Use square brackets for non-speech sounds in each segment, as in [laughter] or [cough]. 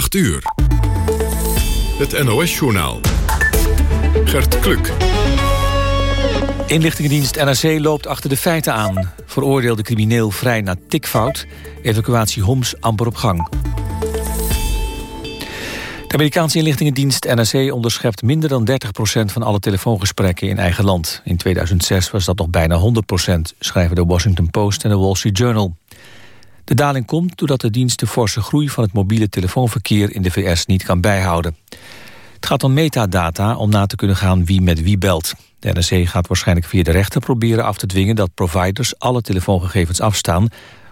8 uur. Het NOS-journaal. Gert Kluk. Inlichtingendienst NRC loopt achter de feiten aan. Veroordeelde crimineel vrij na tikfout. Evacuatie Homs amper op gang. De Amerikaanse inlichtingendienst NRC onderschept minder dan 30% van alle telefoongesprekken in eigen land. In 2006 was dat nog bijna 100% schrijven de Washington Post en de Wall Street Journal. De daling komt doordat de dienst de forse groei van het mobiele telefoonverkeer in de VS niet kan bijhouden. Het gaat om metadata om na te kunnen gaan wie met wie belt. De NRC gaat waarschijnlijk via de rechter proberen af te dwingen dat providers alle telefoongegevens afstaan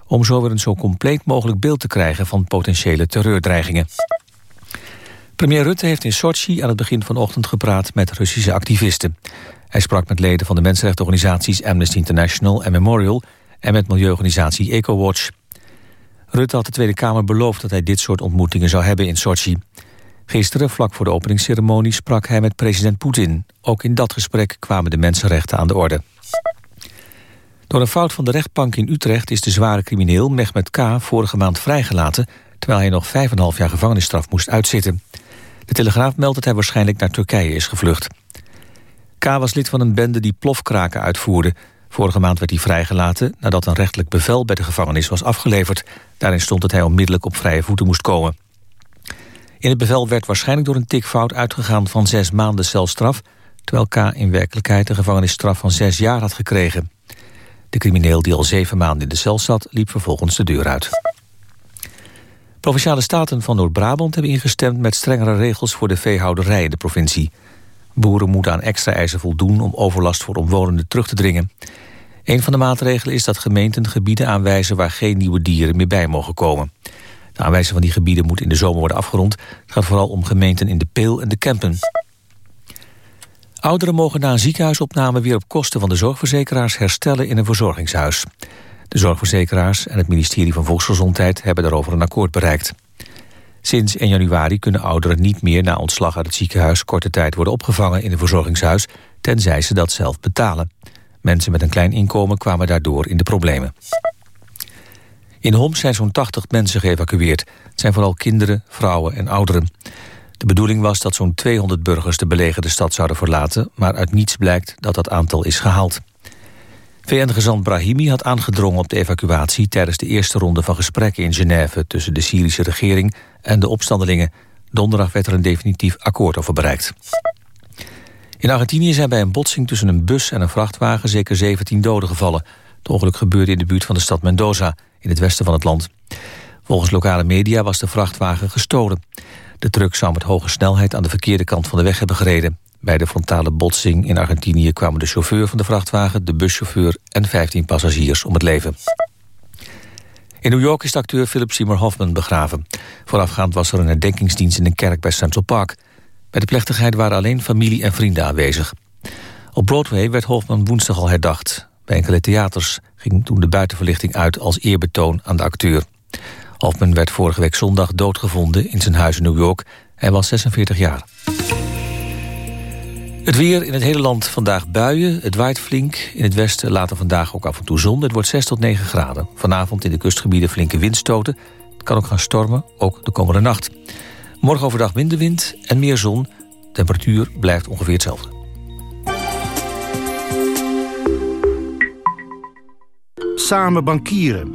om zo weer een zo compleet mogelijk beeld te krijgen van potentiële terreurdreigingen. Premier Rutte heeft in Sochi aan het begin vanochtend gepraat met Russische activisten. Hij sprak met leden van de mensenrechtenorganisaties Amnesty International en Memorial en met milieuorganisatie EcoWatch. Rutte had de Tweede Kamer beloofd dat hij dit soort ontmoetingen zou hebben in Sochi. Gisteren, vlak voor de openingsceremonie, sprak hij met president Poetin. Ook in dat gesprek kwamen de mensenrechten aan de orde. Door een fout van de rechtbank in Utrecht is de zware crimineel Mehmet K. vorige maand vrijgelaten... terwijl hij nog 5,5 jaar gevangenisstraf moest uitzitten. De Telegraaf meldt dat hij waarschijnlijk naar Turkije is gevlucht. K. was lid van een bende die plofkraken uitvoerde. Vorige maand werd hij vrijgelaten nadat een rechtelijk bevel bij de gevangenis was afgeleverd. Daarin stond dat hij onmiddellijk op vrije voeten moest komen. In het bevel werd waarschijnlijk door een tikfout uitgegaan van zes maanden celstraf... terwijl K. in werkelijkheid een gevangenisstraf van zes jaar had gekregen. De crimineel die al zeven maanden in de cel zat, liep vervolgens de deur uit. Provinciale staten van Noord-Brabant hebben ingestemd met strengere regels voor de veehouderij in de provincie. Boeren moeten aan extra eisen voldoen om overlast voor omwonenden terug te dringen. Een van de maatregelen is dat gemeenten gebieden aanwijzen waar geen nieuwe dieren meer bij mogen komen. De aanwijzing van die gebieden moet in de zomer worden afgerond. Het gaat vooral om gemeenten in de Peel en de Kempen. Ouderen mogen na een ziekenhuisopname weer op kosten van de zorgverzekeraars herstellen in een verzorgingshuis. De zorgverzekeraars en het ministerie van Volksgezondheid hebben daarover een akkoord bereikt. Sinds 1 januari kunnen ouderen niet meer na ontslag uit het ziekenhuis korte tijd worden opgevangen in een verzorgingshuis, tenzij ze dat zelf betalen. Mensen met een klein inkomen kwamen daardoor in de problemen. In Homs zijn zo'n 80 mensen geëvacueerd. Het zijn vooral kinderen, vrouwen en ouderen. De bedoeling was dat zo'n 200 burgers de belegerde stad zouden verlaten... maar uit niets blijkt dat dat aantal is gehaald. VN-gezant Brahimi had aangedrongen op de evacuatie... tijdens de eerste ronde van gesprekken in Genève... tussen de Syrische regering en de opstandelingen. Donderdag werd er een definitief akkoord over bereikt. In Argentinië zijn bij een botsing tussen een bus en een vrachtwagen... zeker 17 doden gevallen. Het ongeluk gebeurde in de buurt van de stad Mendoza... in het westen van het land. Volgens lokale media was de vrachtwagen gestolen. De truck zou met hoge snelheid aan de verkeerde kant van de weg hebben gereden. Bij de frontale botsing in Argentinië kwamen de chauffeur van de vrachtwagen... de buschauffeur en 15 passagiers om het leven. In New York is de acteur Philip Seymour Hoffman begraven. Voorafgaand was er een herdenkingsdienst in een kerk bij Central Park. Bij de plechtigheid waren alleen familie en vrienden aanwezig. Op Broadway werd Hoffman woensdag al herdacht. Bij enkele theaters ging toen de buitenverlichting uit als eerbetoon aan de acteur. Hoffman werd vorige week zondag doodgevonden in zijn huis in New York. Hij was 46 jaar. Het weer in het hele land vandaag buien. Het waait flink. In het westen later vandaag ook af en toe zon. Het wordt 6 tot 9 graden. Vanavond in de kustgebieden flinke windstoten. Het kan ook gaan stormen, ook de komende nacht. Morgen overdag minder wind en meer zon. Temperatuur blijft ongeveer hetzelfde. Samen bankieren.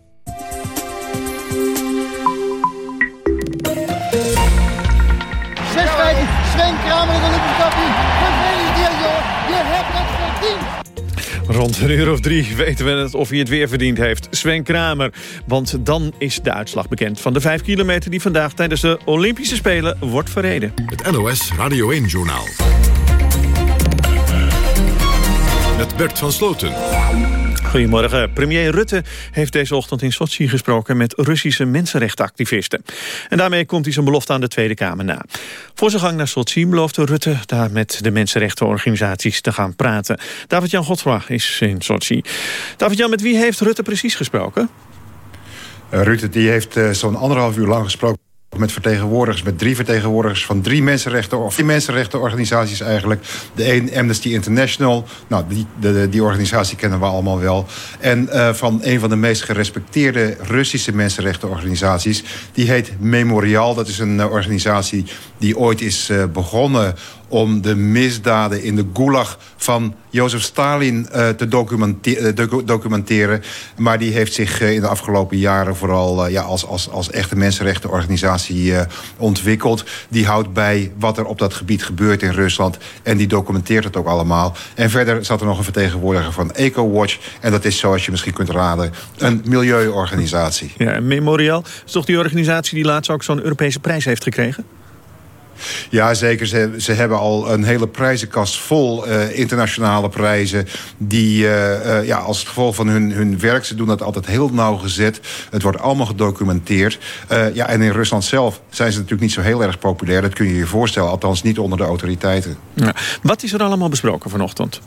Rond een uur of drie weten we het of hij het weer verdiend heeft. Sven Kramer. Want dan is de uitslag bekend van de vijf kilometer... die vandaag tijdens de Olympische Spelen wordt verreden. Het NOS Radio 1-journaal. Met Bert van Sloten. Goedemorgen. Premier Rutte heeft deze ochtend in Sochi gesproken met Russische mensenrechtenactivisten. En daarmee komt hij zijn belofte aan de Tweede Kamer na. Voor zijn gang naar Sochi beloofde Rutte daar met de mensenrechtenorganisaties te gaan praten. David-Jan Godfra is in Sochi. David-Jan, met wie heeft Rutte precies gesproken? Uh, Rutte die heeft uh, zo'n anderhalf uur lang gesproken met vertegenwoordigers, met drie vertegenwoordigers van drie mensenrechten, of vier mensenrechtenorganisaties eigenlijk. De een Amnesty International, nou die, de, die organisatie kennen we allemaal wel. En uh, van een van de meest gerespecteerde Russische mensenrechtenorganisaties, die heet Memorial. Dat is een uh, organisatie die ooit is uh, begonnen om de misdaden in de gulag van Jozef Stalin uh, te documente uh, documenteren. Maar die heeft zich uh, in de afgelopen jaren vooral ja, als, als, als echte mensenrechtenorganisatie ontwikkeld. Die houdt bij wat er op dat gebied gebeurt in Rusland. En die documenteert het ook allemaal. En verder zat er nog een vertegenwoordiger van EcoWatch. En dat is, zoals je misschien kunt raden, een milieuorganisatie. Ja, Memorial is toch die organisatie die laatst ook zo'n Europese prijs heeft gekregen? Ja, zeker. Ze, ze hebben al een hele prijzenkast vol uh, internationale prijzen... die uh, uh, ja, als gevolg van hun, hun werk... ze doen dat altijd heel nauwgezet. Het wordt allemaal gedocumenteerd. ja, en in Rusland zelf zijn ze natuurlijk niet zo heel erg populair. Dat kun je je voorstellen, althans niet onder de autoriteiten. Ja. Wat is er allemaal besproken vanochtend?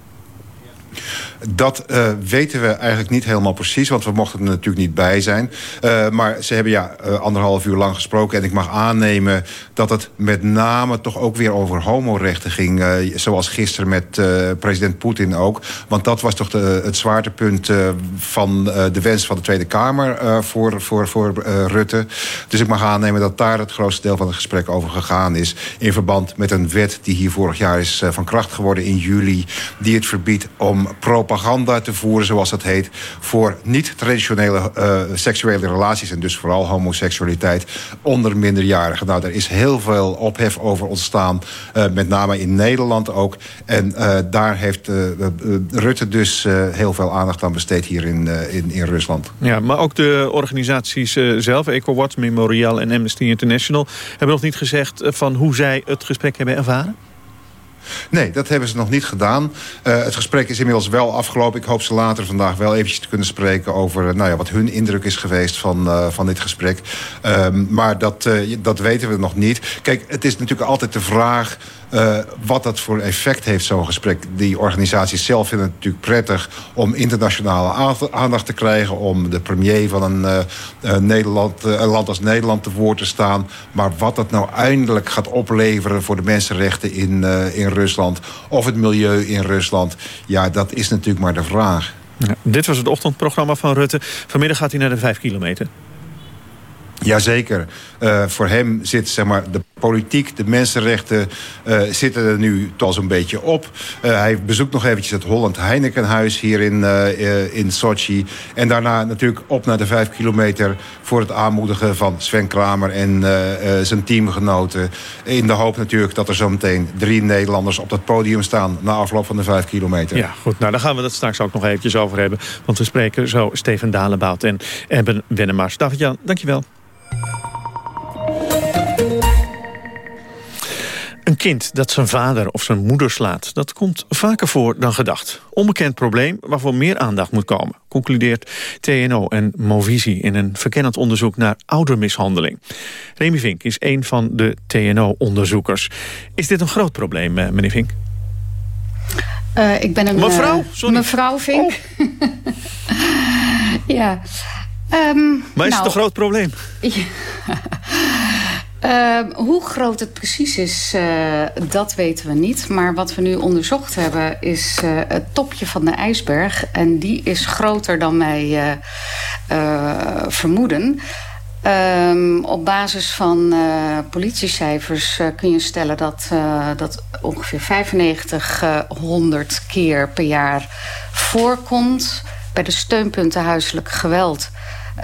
Dat uh, weten we eigenlijk niet helemaal precies, want we mochten er natuurlijk niet bij zijn. Uh, maar ze hebben ja, uh, anderhalf uur lang gesproken. En ik mag aannemen dat het met name toch ook weer over homorechten ging. zoals gisteren met president Poetin ook. Want dat was toch de, het zwaartepunt van de wens van de Tweede Kamer voor, voor, voor Rutte. Dus ik mag aannemen dat daar het grootste deel van het gesprek over gegaan is. In verband met een wet die hier vorig jaar is van kracht geworden in juli. Die het verbiedt om propaganda te voeren, zoals dat heet... voor niet-traditionele uh, seksuele relaties... en dus vooral homoseksualiteit onder minderjarigen. Nou, daar is heel veel ophef over ontstaan. Uh, met name in Nederland ook. En uh, daar heeft Rutte dus heel veel aandacht aan besteed hier in, in, in Rusland. Ja, maar ook de organisaties zelf, EcoWatch, Memorial en Amnesty International... hebben nog niet gezegd van hoe zij het gesprek hebben ervaren? Nee, dat hebben ze nog niet gedaan. Uh, het gesprek is inmiddels wel afgelopen. Ik hoop ze later vandaag wel eventjes te kunnen spreken... over nou ja, wat hun indruk is geweest van, uh, van dit gesprek. Um, maar dat, dat weten we nog niet. Kijk, het is natuurlijk altijd de vraag... Uh, wat dat voor effect heeft, zo'n gesprek. Die organisaties zelf vinden het natuurlijk prettig... om internationale aandacht te krijgen... om de premier van een, uh, uh, Nederland, een land als Nederland te woord te staan. Maar wat dat nou eindelijk gaat opleveren... voor de mensenrechten in, in Rusland... of het milieu in Rusland... ja, dat is natuurlijk maar de vraag. Ja, dit was het ochtendprogramma van Rutte. Vanmiddag gaat hij naar de vijf kilometer. Jazeker. Uh, voor hem zit zeg maar, de politiek, de mensenrechten uh, zitten er nu toch een beetje op. Uh, hij bezoekt nog eventjes het Holland Heinekenhuis hier in, in Sochi. En daarna natuurlijk op naar de vijf kilometer... voor het aanmoedigen van Sven Kramer en zijn teamgenoten. In de hoop natuurlijk dat er zometeen drie Nederlanders op dat podium staan... na afloop van de vijf kilometer. Ja, goed. Nou, daar gaan we het straks ook nog eventjes over hebben. Want we spreken zo Steven Dalenbout en Eben Wennemars. David-Jan, dankjewel. Een kind dat zijn vader of zijn moeder slaat, dat komt vaker voor dan gedacht. Onbekend probleem waarvoor meer aandacht moet komen, concludeert TNO en Movisie in een verkennend onderzoek naar oudermishandeling. Remy Vink is een van de TNO-onderzoekers. Is dit een groot probleem, eh, meneer Vink? Uh, ik ben een... Mevrouw? Sorry. Mevrouw Vink. Oh. [laughs] ja. Um, maar is nou, het een groot probleem? [laughs] Ja. Uh, hoe groot het precies is, uh, dat weten we niet. Maar wat we nu onderzocht hebben is uh, het topje van de ijsberg. En die is groter dan wij vermoeden. Um, op basis van politiecijfers kun je stellen dat, dat ongeveer 9500 keer per jaar voorkomt. Bij de steunpunten huiselijk geweld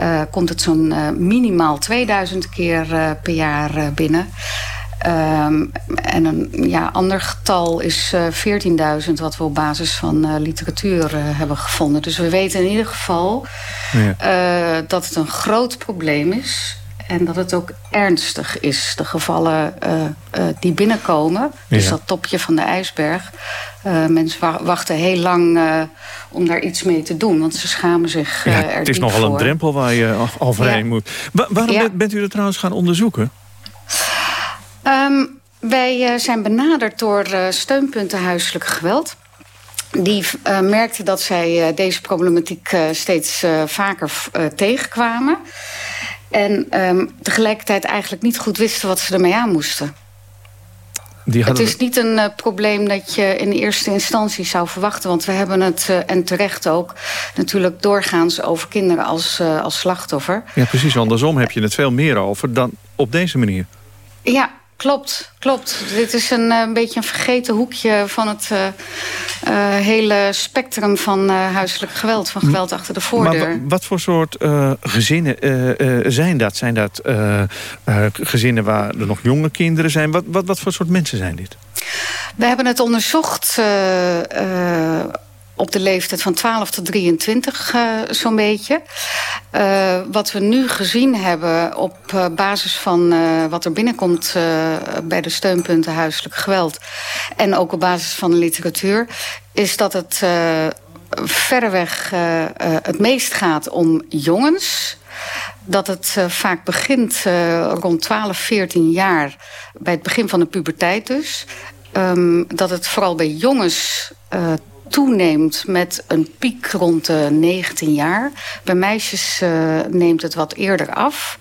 uh, komt het zo'n uh, minimaal 2000 keer uh, per jaar binnen. Ehm, en een ja, ander getal is uh, 14.000... wat we op basis van literatuur hebben gevonden. Dus we weten in ieder geval ja. dat het een groot probleem is... En dat het ook ernstig is. De gevallen uh, uh, die binnenkomen. Dus ja. dat topje van de ijsberg. Uh, mensen wachten heel lang om daar iets mee te doen. Want ze schamen zich ja, er Het is nogal voor. een drempel waar je overheen ja. moet. Wa waarom bent u dat trouwens gaan onderzoeken? Um, wij zijn benaderd door steunpunten huiselijk geweld. Die uh, merkten dat zij uh, deze problematiek uh, steeds vaker tegenkwamen. En um, tegelijkertijd eigenlijk niet goed wisten wat ze ermee aan moesten. Die het is niet een uh, probleem dat je in eerste instantie zou verwachten. Want we hebben het, uh, en terecht ook, natuurlijk doorgaans over kinderen als, uh, als slachtoffer. Ja, precies. Andersom heb je het veel meer over dan op deze manier. Ja, klopt. Klopt. Dit is een, een beetje een vergeten hoekje van het hele spectrum van huiselijk geweld. Van geweld achter de voordeur. Maar wat voor soort gezinnen zijn dat? Zijn dat gezinnen waar er nog jonge kinderen zijn? Wat, wat, wat voor soort mensen zijn dit? We hebben het onderzocht uh, op de leeftijd van 12 tot 23 uh, zo'n beetje. Uh, wat we nu gezien hebben op uh, basis van wat er binnenkomt bij de steunpunten huiselijk geweld... en ook op basis van de literatuur, is dat het verreweg het meest gaat om jongens dat het vaak begint rond 12, 14 jaar, bij het begin van de puberteit dus. Um, dat het vooral bij jongens uh, toeneemt met een piek rond de 19 jaar. Bij meisjes neemt het wat eerder af.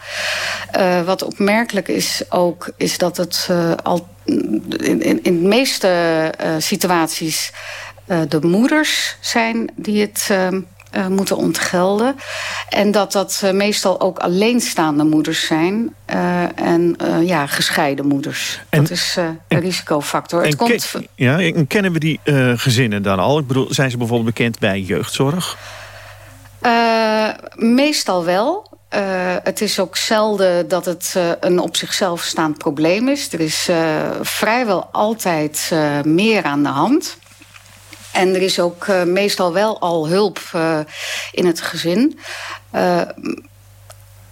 wat opmerkelijk is ook, is dat het al in, in, in de meeste situaties de moeders zijn die het uh, moeten ontgelden. En dat dat uh, meestal ook alleenstaande moeders zijn. Uh, en ja, gescheiden moeders. En, dat is een en, risicofactor. En, Het komt... ken, ja, en kennen we die gezinnen dan al? Ik bedoel, zijn ze bijvoorbeeld bekend bij jeugdzorg? meestal wel. Uh, het is ook zelden dat het uh, een op zichzelf staand probleem is. Er is uh, vrijwel altijd meer aan de hand. En er is ook uh, meestal wel al hulp uh, in het gezin. Uh,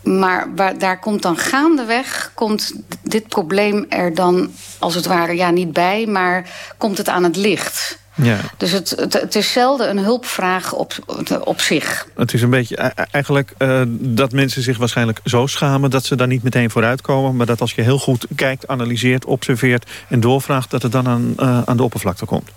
maar waar, daar komt dan gaandeweg komt dit probleem er dan als het ware ja, niet bij... maar komt het aan het licht. Ja. Dus het, het, het, is zelden een hulpvraag op, op zich. Het is een beetje eigenlijk uh, dat mensen zich waarschijnlijk zo schamen... dat ze daar niet meteen vooruit komen. Maar dat als je heel goed kijkt, analyseert, observeert en doorvraagt... dat het dan aan, uh, aan de oppervlakte komt.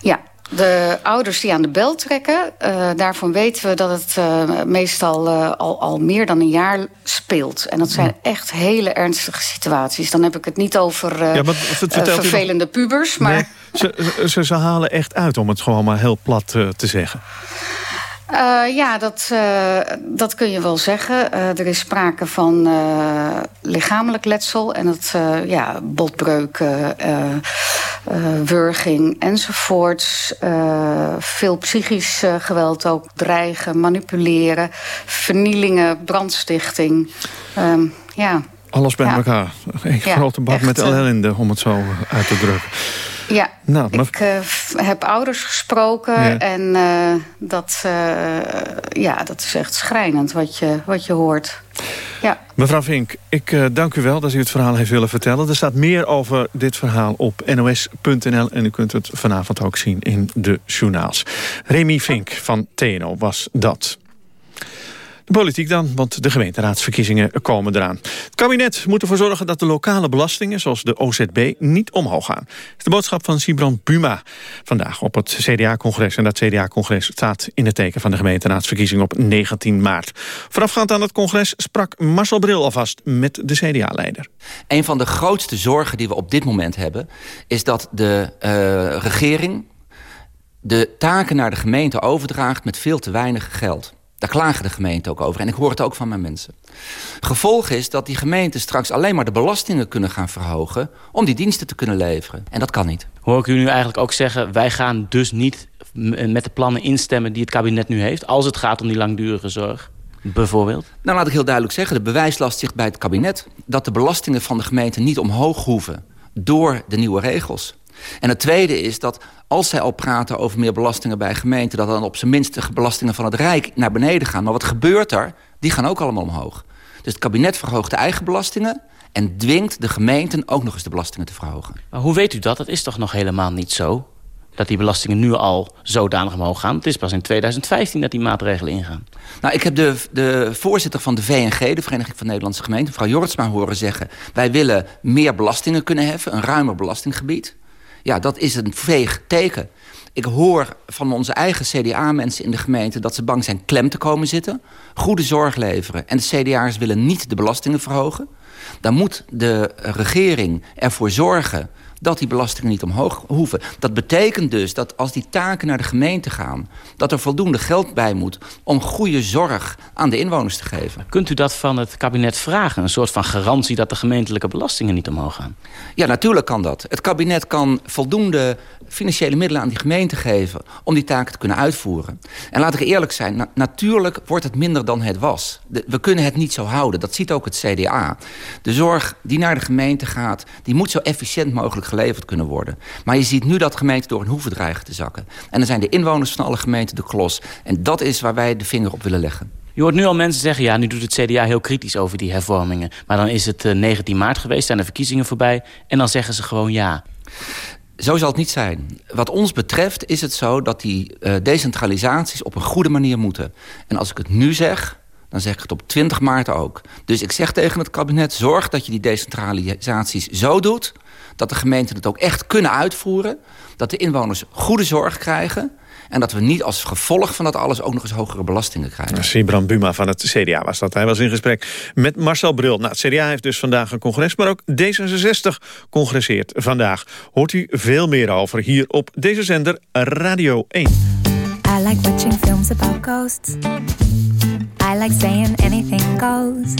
Ja, de ouders die aan de bel trekken, uh, daarvan weten we dat het uh, meestal uh, al, al meer dan een jaar speelt. En dat zijn echt hele ernstige situaties. Dan heb ik het niet over ja, vervelende nog... pubers. Maar... Nee, ze, ze, ze, halen echt uit, om het gewoon maar heel plat te zeggen. Uh, ja, dat, uh, dat kun je wel zeggen. Uh, er is sprake van lichamelijk letsel en het, ja, botbreuken, wurging enzovoorts. veel psychisch geweld ook, dreigen, manipuleren, vernielingen, brandstichting. Um, ja. Alles bij ja. elkaar. Een ja, grote bak met ellende, om het zo uit te drukken. Ja, nou, maar... ik uh, heb ouders gesproken ja. en uh, dat, uh, ja, dat is echt schrijnend wat je, wat je hoort. Ja. Mevrouw Vink, ik dank u wel dat u het verhaal heeft willen vertellen. Er staat meer over dit verhaal op nos.nl en u kunt het vanavond ook zien in de journaals. Remy Vink van TNO was dat. De politiek dan, want de gemeenteraadsverkiezingen komen eraan. Het kabinet moet ervoor zorgen dat de lokale belastingen, zoals de OZB, niet omhoog gaan. Dat is de boodschap van Sibrand Buma vandaag op het CDA-congres. En dat CDA-congres staat in het teken van de gemeenteraadsverkiezingen op 19 maart. Voorafgaand aan het congres sprak Marcel Bril alvast met de CDA-leider. Een van de grootste zorgen die we op dit moment hebben... is dat de uh, regering de taken naar de gemeente overdraagt met veel te weinig geld. Daar klagen de gemeenten ook over. En ik hoor het ook van mijn mensen. Gevolg is dat die gemeenten straks alleen maar de belastingen kunnen gaan verhogen... om die diensten te kunnen leveren. En dat kan niet. Hoor ik u nu eigenlijk ook zeggen... wij gaan dus niet met de plannen instemmen die het kabinet nu heeft... als het gaat om die langdurige zorg? Bijvoorbeeld? Nou, laat ik heel duidelijk zeggen, de bewijslast ligt bij het kabinet. Dat de belastingen van de gemeente niet omhoog hoeven door de nieuwe regels. En het tweede is dat als zij al praten over meer belastingen bij gemeenten... dat dan op zijn minst de belastingen van het Rijk naar beneden gaan. Maar wat gebeurt er? Die gaan ook allemaal omhoog. Dus het kabinet verhoogt de eigen belastingen... en dwingt de gemeenten ook nog eens de belastingen te verhogen. Maar hoe weet u dat? Dat is toch nog helemaal niet zo? Dat die belastingen nu al zodanig omhoog gaan. Het is pas in 2015 dat die maatregelen ingaan. Nou, ik heb de, de voorzitter van de VNG, de Vereniging van Nederlandse Gemeenten... mevrouw Jortsma horen zeggen... wij willen meer belastingen kunnen heffen, een ruimer belastinggebied. Ja, dat is een veeg teken. Ik hoor van onze eigen CDA-mensen in de gemeente... dat ze bang zijn klem te komen zitten. Goede zorg leveren. En de CDA'ers willen niet de belastingen verhogen. Dan moet de regering ervoor zorgen dat die belastingen niet omhoog hoeven. Dat betekent dus dat als die taken naar de gemeente gaan... dat er voldoende geld bij moet om goede zorg aan de inwoners te geven. Kunt u dat van het kabinet vragen? Een soort van garantie dat de gemeentelijke belastingen niet omhoog gaan? Ja, natuurlijk kan dat. Het kabinet kan voldoende financiële middelen aan die gemeente geven... om die taken te kunnen uitvoeren. En laat ik eerlijk zijn, natuurlijk wordt het minder dan het was. we kunnen het niet zo houden, dat ziet ook het CDA. De zorg die naar de gemeente gaat, die moet zo efficiënt mogelijk geleverd kunnen worden. Maar je ziet nu dat gemeenten door een hoeven dreigen te zakken. En dan zijn de inwoners van alle gemeenten de klos. En dat is waar wij de vinger op willen leggen. Je hoort nu al mensen zeggen, ja, nu doet het CDA heel kritisch over die hervormingen. Maar dan is het 19 eh, maart geweest, zijn de verkiezingen voorbij... en dan zeggen ze gewoon ja. Zo zal het niet zijn. Wat ons betreft is het zo dat die uh, decentralisaties op een goede manier moeten. En als ik het nu zeg, dan zeg ik het op 20 maart ook. Dus ik zeg tegen het kabinet, zorg dat je die decentralisaties zo doet... dat de gemeenten het ook echt kunnen uitvoeren. Dat de inwoners goede zorg krijgen. En dat we niet als gevolg van dat alles ook nog eens hogere belastingen krijgen. Sibran Buma van het CDA was dat. Hij was in gesprek met Marcel Bril. Nou, het CDA heeft dus vandaag een congres, maar ook D66 congresseert vandaag. Hoort u veel meer over hier op deze zender Radio 1. I like watching films about ghosts. I like saying anything goes.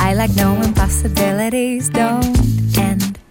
I like knowing possibilities don't end.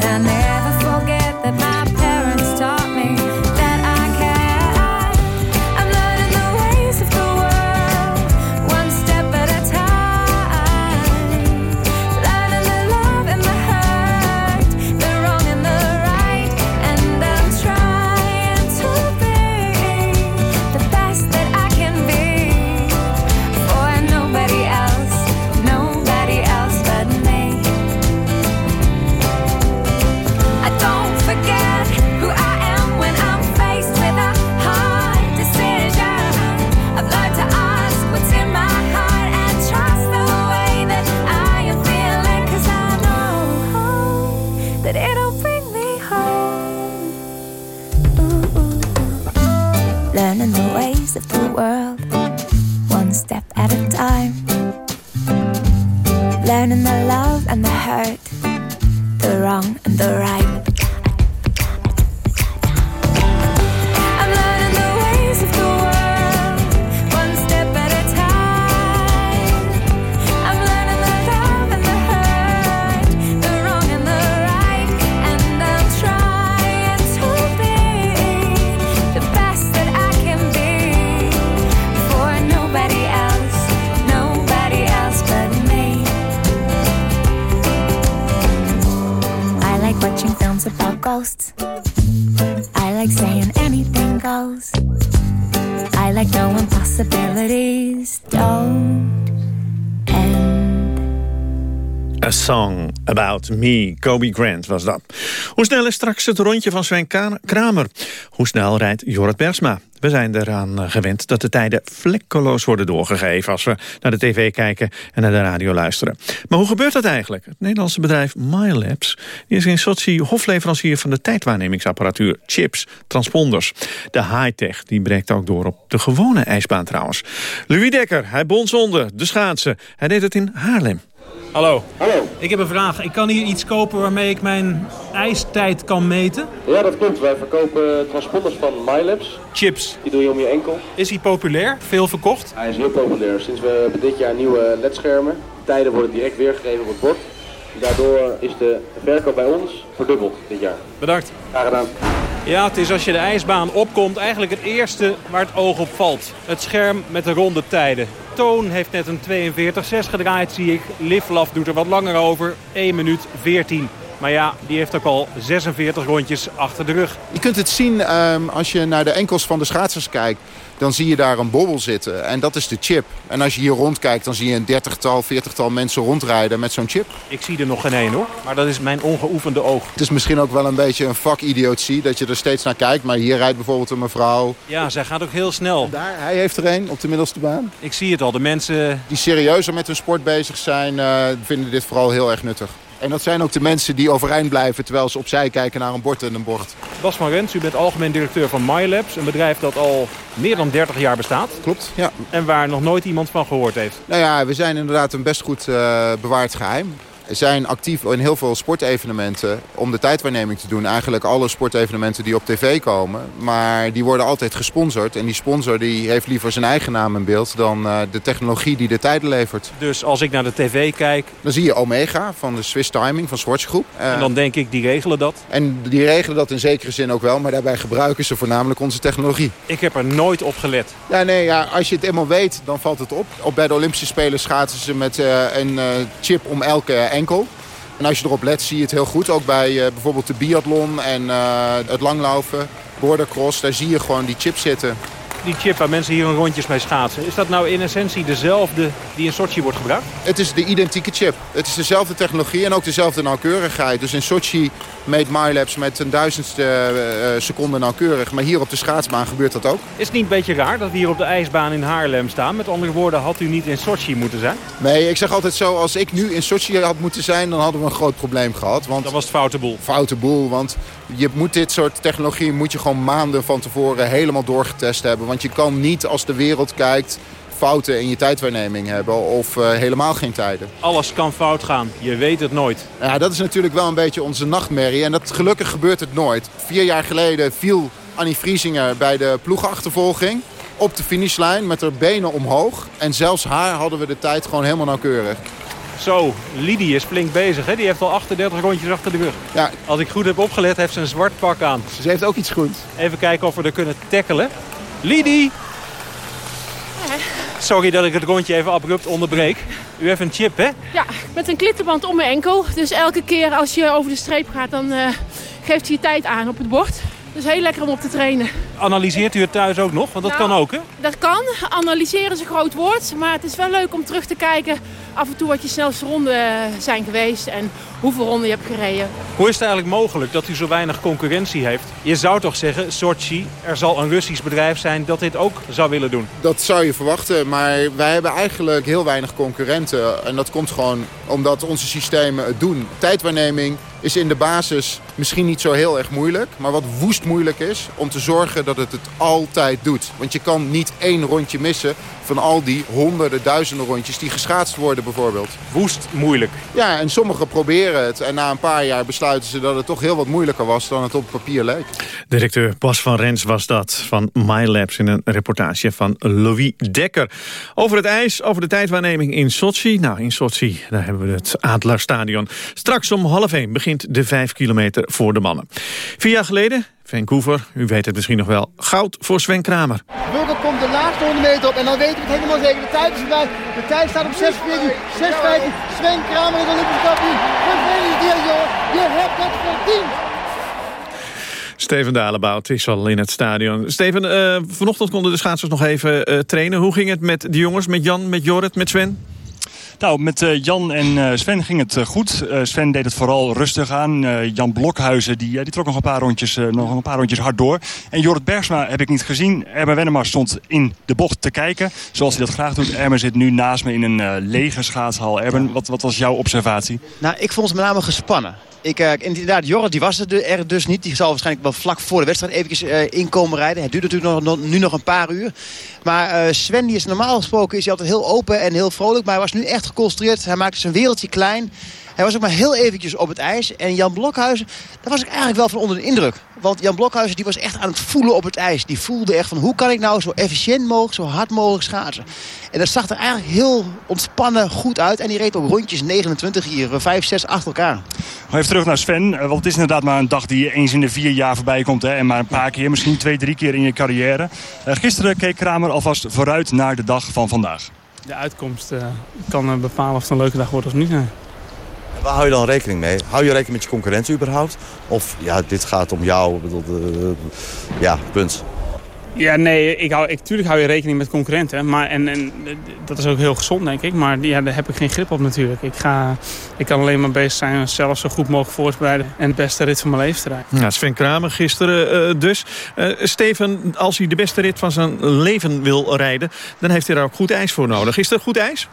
that I never forget that my About Me, Kobe Grant was dat. Hoe snel is straks het rondje van Sven Kramer? Hoe snel rijdt Jorrit Bersma? We zijn eraan eh, gewend dat de tijden vlekkeloos worden doorgegeven... als we naar de tv kijken en naar de radio luisteren. Maar hoe gebeurt dat eigenlijk? Het Nederlandse bedrijf MyLabs is in Sochi hofleverancier van de tijdwaarnemingsapparatuur... chips, transponders. De high-tech die breekt ook door op de gewone ijsbaan trouwens. Louis Dekker, hij bondsonde, de schaatsen. Hij deed het in Haarlem. Hallo. Hallo. Ik heb een vraag. Ik kan hier iets kopen waarmee ik mijn ijstijd kan meten? Ja, dat klopt. Wij verkopen transponders van MyLabs. Chips. Die doe je om je enkel. Is hij populair? Veel verkocht? Hij is heel populair. Sinds we dit jaar nieuwe ledschermen. tijden worden direct weergegeven op het bord. Daardoor is de verkoop bij ons verdubbeld dit jaar. Bedankt. Graag gedaan. Ja, het is als je de ijsbaan opkomt eigenlijk het eerste waar het oog op valt. Het scherm met de ronde tijden. Toon heeft net een 42-6 gedraaid, zie ik. Liflaf doet er wat langer over. 1 minuut 14. Maar ja, die heeft ook al 46 rondjes achter de rug. Je kunt het zien um, als je naar de enkels van de schaatsers kijkt. Dan zie je daar een bobbel zitten. En dat is de chip. En als je hier rondkijkt, dan zie je een dertigtal, veertigtal mensen rondrijden met zo'n chip. Ik zie er nog geen één hoor. Maar dat is mijn ongeoefende oog. Het is misschien ook wel een beetje een vakidiotie dat je er steeds naar kijkt. Maar hier rijdt bijvoorbeeld een mevrouw. Ja, zij gaat ook heel snel. daar, hij heeft er een op de middelste baan. Ik zie het al. De mensen... Die serieuzer met hun sport bezig zijn, uh, vinden dit vooral heel erg nuttig. En dat zijn ook de mensen die overeind blijven... terwijl ze opzij kijken naar een bord en een bord. Bas van Rens, u bent algemeen directeur van MyLabs. Een bedrijf dat al meer dan 30 jaar bestaat. Klopt, ja. En waar nog nooit iemand van gehoord heeft. Nou ja, we zijn inderdaad een best goed uh, bewaard geheim zijn actief in heel veel sportevenementen om de tijdwaarneming te doen. Eigenlijk alle sportevenementen die op tv komen. Maar die worden altijd gesponsord. En die sponsor die heeft liever zijn eigen naam in beeld dan uh, de technologie die de tijden levert. Dus als ik naar de tv kijk... Dan zie je Omega van de Swiss Timing van Swatch Groep. Uh, en dan denk ik, die regelen dat? En die regelen dat in zekere zin ook wel. Maar daarbij gebruiken ze voornamelijk onze technologie. Ik heb er nooit op gelet. Ja, nee, ja, als je het eenmaal weet, dan valt het op. op bij de Olympische Spelen schaatsen ze met uh, een chip om elke En als je erop let, zie je het heel goed. Ook bij uh, bijvoorbeeld de biathlon en uh, het langlaufen, bordercross. Daar zie je gewoon die chip zitten. Die chip waar mensen hier een rondjes mee schaatsen. Is dat nou in essentie dezelfde die in Sochi wordt gebruikt? Het is de identieke chip. Het is dezelfde technologie en ook dezelfde nauwkeurigheid. Dus in Sochi meet MyLabs met een duizendste uh, seconde nauwkeurig. Maar hier op de schaatsbaan gebeurt dat ook. Is het niet een beetje raar dat we hier op de ijsbaan in Haarlem staan? Met andere woorden, had u niet in Sochi moeten zijn? Nee, ik zeg altijd zo, als ik nu in Sochi had moeten zijn... dan hadden we een groot probleem gehad. Want dat was het foute boel. Foute boel, want je moet dit soort technologie... moet je gewoon maanden van tevoren helemaal doorgetest hebben. Want je kan niet, als de wereld kijkt fouten in je tijdwaarneming hebben of uh, helemaal geen tijden. Alles kan fout gaan, je weet het nooit. Ja, dat is natuurlijk wel een beetje onze nachtmerrie en dat, gelukkig gebeurt het nooit. Vier jaar geleden viel Annie Vriesinger bij de ploegenachtervolging op de finishlijn met haar benen omhoog. En zelfs haar hadden we de tijd gewoon helemaal nauwkeurig. Zo, Lidie is flink bezig. Hè? Die heeft al 38 rondjes achter de rug. Ja. Als ik goed heb opgelet, heeft ze een zwart pak aan. Ze heeft ook iets goed. Even kijken of we er kunnen tackelen. Lidie! Sorry dat ik het rondje even abrupt onderbreek. U heeft een chip, hè? Ja, met een klittenband om mijn enkel. Dus elke keer als je over de streep gaat, dan uh, geeft hij je tijd aan op het bord. Dus heel lekker om op te trainen. Analyseert u het thuis ook nog? Want dat nou, kan ook, hè? Dat kan. Analyseren is een groot woord. Maar het is wel leuk om terug te kijken af en toe wat je snelste ronden zijn geweest. En hoeveel ronden je hebt gereden. Hoe is het eigenlijk mogelijk dat u zo weinig concurrentie heeft? Je zou toch zeggen, Sochi, er zal een Russisch bedrijf zijn dat dit ook zou willen doen? Dat zou je verwachten, maar wij hebben eigenlijk heel weinig concurrenten. En dat komt gewoon omdat onze systemen het doen. Tijdwaarneming is in de basis misschien niet zo heel erg moeilijk. Maar wat woest moeilijk is, om te zorgen dat het het altijd doet. Want je kan niet één rondje missen van al die honderden, duizenden rondjes die geschaatst worden bijvoorbeeld. Woest moeilijk. Ja, en sommigen proberen het. En na een paar jaar besluiten ze dat het toch heel wat moeilijker was dan het op papier leek. Directeur Bas van Rens was dat van MyLabs in een reportage van Louis Dekker. Over het ijs, over de tijdwaarneming in Sochi. Nou, in Sochi, daar hebben we het Adlerstadion. Straks om half één begint de vijf kilometer voor de mannen. Vier jaar geleden Vancouver, u weet het misschien nog wel, goud voor Sven Kramer. Burger komt de laatste 100 meter op en dan weten we het helemaal zeker. De tijd is erbij. De tijd staat op 6.14, 6.15. Sven Kramer is Olympisch kampioen. Gefeliciteerd joh, je hebt het verdiend. Steven Dalebout is al in het stadion. Steven, uh, vanochtend konden de schaatsers nog even uh, trainen. Hoe ging het met de jongens, met Jan, met Jorrit, met Sven? Nou, met uh, Jan en uh, Sven ging het uh, goed. Sven deed het vooral rustig aan. Jan Blokhuizen die, die trok nog een, paar rondjes, nog een paar rondjes hard door. En Jorrit Bergsma heb ik niet gezien. Erben Wennemar stond in de bocht te kijken. Zoals hij dat graag doet. Erben zit nu naast me in een lege schaatshal. Erben, wat, wat was jouw observatie? Nou, ik vond ze met name gespannen. Ik, inderdaad, Jorrit die was er dus niet. Die zal waarschijnlijk wel vlak voor de wedstrijd eventjes uh, inkomen rijden. Het duurt natuurlijk nog, nu nog een paar uur. Maar Sven die is normaal gesproken is hij altijd heel open en heel vrolijk. Maar hij was nu echt geconcentreerd. Hij maakte zijn wereldje klein. Hij was ook maar heel eventjes op het ijs. En Jan Blokhuizen, daar was ik eigenlijk wel van onder de indruk. Want Jan Blokhuizen die was echt aan het voelen op het ijs. Die voelde echt van hoe kan ik nou zo efficiënt mogelijk, zo hard mogelijk schaatsen. En dat zag er eigenlijk heel ontspannen goed uit. En die reed ook rondjes 29 hier, 5, 6 achter elkaar. Even terug naar Sven. Want het is inderdaad maar een dag die eens in de vier jaar voorbij komt. Hè? En maar een paar keer, misschien twee, drie keer in je carrière. Uh, gisteren keek Kramer alvast vooruit naar de dag van vandaag. De uitkomst uh, kan bepalen of het een leuke dag wordt of niet. Nee. Waar hou je dan rekening mee? Hou je rekening met je concurrentie überhaupt? Of ja, dit gaat om jou, bedoel, ja, punt. Ja, nee, ik hou, ik, tuurlijk hou je rekening met concurrenten. Maar, en, en dat is ook heel gezond, denk ik. Maar ja, daar heb ik geen grip op natuurlijk. Ik, ga, ik kan alleen maar bezig zijn zelf zo goed mogelijk voorbereiden. En het beste rit van mijn leven te rijden. Ja, Sven Kramer gisteren uh, dus. Uh, Steven, als hij de beste rit van zijn leven wil rijden... dan heeft hij daar ook goed ijs voor nodig. Is er goed ijs?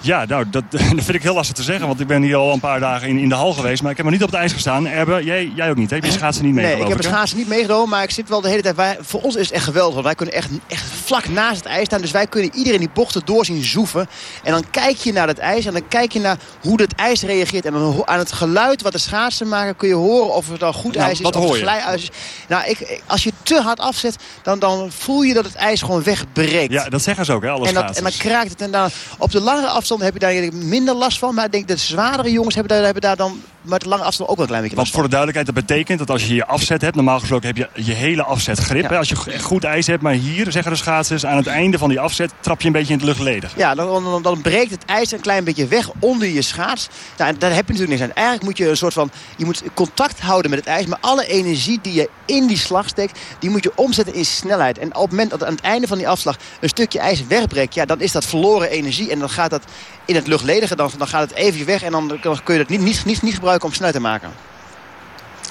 Ja, nou, dat, [laughs] dat, vind ik heel lastig te zeggen. Want ik ben hier al een paar dagen in, in de hal geweest. Maar ik heb nog niet op het ijs gestaan. Erbe, jij, jij ook niet. Heb je schaatsen niet meegenomen? Nee, ik heb de schaatsen niet meegenomen. Maar ik zit wel de hele tijd... Wij, voor ons is het echt geweldig. Want wij kunnen echt, echt vlak naast het ijs staan. Dus wij kunnen iedereen die bochten doorzien zoeven. En dan kijk je naar het ijs. En dan kijk je naar hoe het ijs reageert. En dan aan het geluid wat de schaatsen maken... kun je horen of het al goed nou, ijs is of het glijijs is. Nou, ik, als je te hard afzet... Dan, dan voel je dat het ijs gewoon wegbreekt. Ja, dat zeggen ze ook, hè, alle en, dat, en dan kraakt het. En dan, op de langere afstand heb je daar minder last van. Maar ik denk dat de zwaardere jongens hebben daar, hebben daar dan met de lange afstand ook wel een klein beetje Want voor de duidelijkheid, dat betekent dat als je je afzet hebt... normaal gesproken heb je je hele afzet grip. Ja. Als je goed ijs hebt. Maar hier, zeggen de schaatsers, aan het einde van die afzet... trap je een beetje in het luchtledig. Ja, dan, dan, dan breekt het ijs een klein beetje weg onder je schaats. Nou, en daar heb je natuurlijk niks aan. Eigenlijk moet je een soort van... Je moet contact houden met het ijs. Maar alle energie die je in die slag steekt... die moet je omzetten in snelheid. En op het moment dat aan het einde van die afslag... een stukje ijs wegbreekt... ja, dan is dat verloren energie. En dan gaat dat in het luchtledige. Dan, dan gaat het even weg. En dan kun je het niet, niet, niet, niet gebruiken om snel te maken.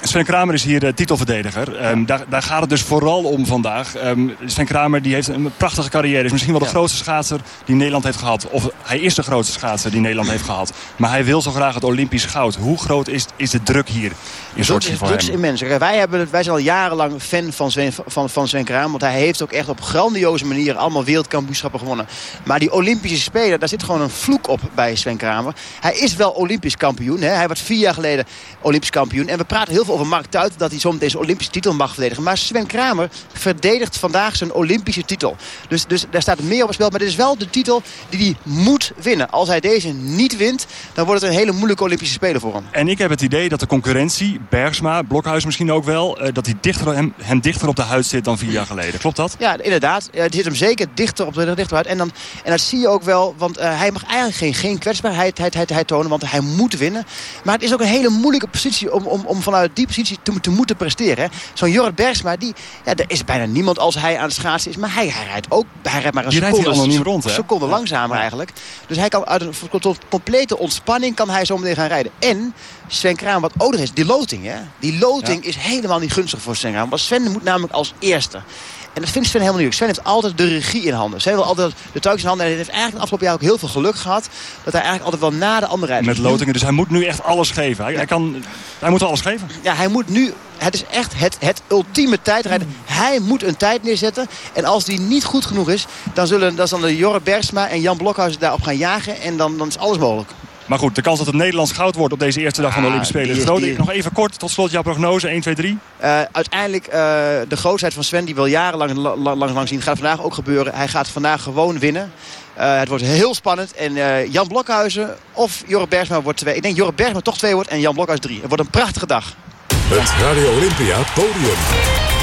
Sven Kramer is hier de titelverdediger. Um, daar, daar, gaat het dus vooral om vandaag. Um, Sven Kramer die heeft een prachtige carrière. Is misschien wel de ja. grootste schaatser die Nederland heeft gehad. Of hij is de grootste schaatser die Nederland heeft gehad. Maar hij wil zo graag het Olympisch goud. Hoe groot is, is de druk hier in Sochi voor druk is immens. Wij, hebben, wij zijn al jarenlang fan van Sven, van, van Sven Kramer. Want hij heeft ook echt op grandioze manier allemaal wereldkampioenschappen gewonnen. Maar die Olympische Spelen, daar zit gewoon een vloek op bij Sven Kramer. Hij is wel Olympisch kampioen. Hè. Hij was vier jaar geleden Olympisch kampioen. En we praten heel veel over Mark Tuit dat hij soms deze Olympische titel mag verdedigen. Maar Sven Kramer verdedigt vandaag zijn Olympische titel. Dus, dus daar staat meer op het spel. Maar dit is wel de titel die hij moet winnen. Als hij deze niet wint, dan wordt het een hele moeilijke Olympische Spelen voor hem. En ik heb het idee dat de concurrentie, Bergsma, Blokhuis misschien ook wel... Uh, dat hij dichter, hem, hem dichter op de huid zit dan vier jaar geleden. Klopt dat? Ja, inderdaad. Die zit hem zeker dichter op de, dichter op de huid. En, dan, en dat zie je ook wel, want uh, hij mag eigenlijk geen, geen kwetsbaarheid hij, hij, hij tonen. Want hij moet winnen. Maar het is ook een hele moeilijke positie om, om, om vanuit die positie te, te moeten presteren. Zo'n Jorrit Bergsma, die, ja, er is bijna niemand als hij aan het schaatsen is. Maar hij, hij rijdt ook hij rijdt maar een die seconde, rijdt rond, hè? seconde langzamer ja. eigenlijk. Dus hij kan uit een tot complete ontspanning kan hij zo meteen gaan rijden. En Sven Kramer, wat ook nog is, die loting. Hè? Die loting ja. is helemaal niet gunstig voor Sven Kramer. Want Sven moet namelijk als eerste. En dat vindt Sven helemaal niet. Sven heeft altijd de regie in handen. Sven wil altijd de touwtjes in handen. En hij heeft eigenlijk het afgelopen jaar ook heel veel geluk gehad. Dat hij eigenlijk altijd wel na de andere rijdt. Met lotingen. Dus hij moet nu echt alles geven. Hij, ja. hij, kan, hij moet alles geven. Ja, hij moet nu... Het is echt het, het ultieme tijdrijden. Hij moet een tijd neerzetten. En als die niet goed genoeg is... dan zullen dan zullen Jorre Bergsma en Jan Blokhuizen daarop gaan jagen. En dan, dan is alles mogelijk. Maar goed, de kans dat het Nederlands goud wordt op deze eerste dag van de Olympische Spelen is groot. Nog even kort, tot slot jouw prognose, 1, 2, 3. Uh, uiteindelijk, uh, de grootheid van Sven, die wil jarenlang lang, lang zien, gaat vandaag ook gebeuren. Hij gaat vandaag gewoon winnen. Uh, het wordt heel spannend. En uh, Jan Blokhuizen of Jorrit Bergsma wordt twee. Ik denk Jorrit Bergsma toch twee wordt en Jan Blokhuizen drie. Het wordt een prachtige dag. Het Radio Olympia podium.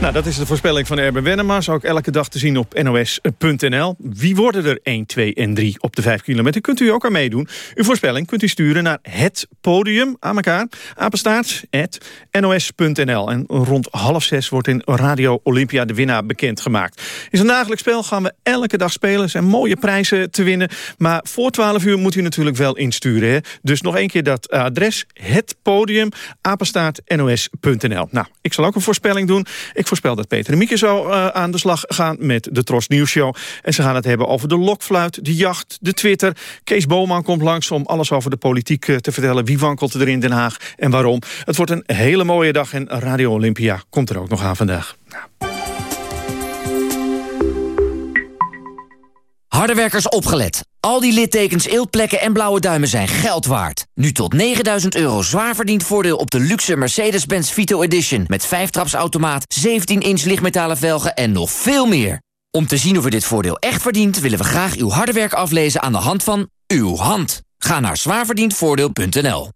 Nou, dat is de voorspelling van Erben Wennemars. Ook elke dag te zien op nos.nl. Wie worden er 1, 2 en 3 op de 5 kilometer? Kunt u ook aan meedoen. Uw voorspelling kunt u sturen naar het podium aan elkaar. En rond half zes wordt in Radio Olympia de winnaar bekendgemaakt. In zo'n dagelijks spel gaan we elke dag spelen. Zijn mooie prijzen te winnen. Maar voor 12 uur moet u natuurlijk wel insturen. Dus nog één keer dat adres. Het podium, nos.nl. Nou, ik zal ook een voorspelling doen. Ik voorspel dat Peter en Mieke zo uh, aan de slag gaan met de Tros Nieuws Show. En ze gaan het hebben over de lokfluit, de jacht, de Twitter. Kees Boman komt langs om alles over de politiek uh, te vertellen. Wie wankelt er in Den Haag en waarom. Het wordt een hele mooie dag en Radio Olympia komt er ook nog aan vandaag. Nou. Harde werkers opgelet. Al die littekens, eeltplekken en blauwe duimen zijn geld waard. Nu tot 9000 euro zwaar verdiend voordeel op de luxe Mercedes-Benz Vito Edition... met 5-trapsautomaat, 17-inch lichtmetalen velgen en nog veel meer. Om te zien of u dit voordeel echt verdient... willen we graag uw harde werk aflezen aan de hand van uw hand. Ga naar zwaarverdiendvoordeel.nl.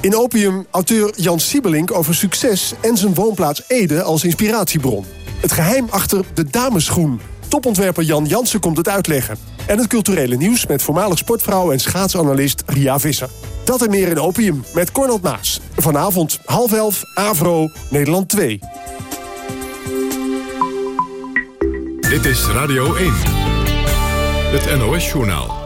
In Opium auteur Jan Siebelink over succes en zijn woonplaats Ede als inspiratiebron. Het geheim achter de dameschoen. Topontwerper Jan Jansen komt het uitleggen. En het culturele nieuws met voormalig sportvrouw en schaatsanalist Ria Visser. Dat en meer in Opium met Cornel Maas. Vanavond half elf, Avro, Nederland 2. Dit is Radio 1. Het NOS-journaal.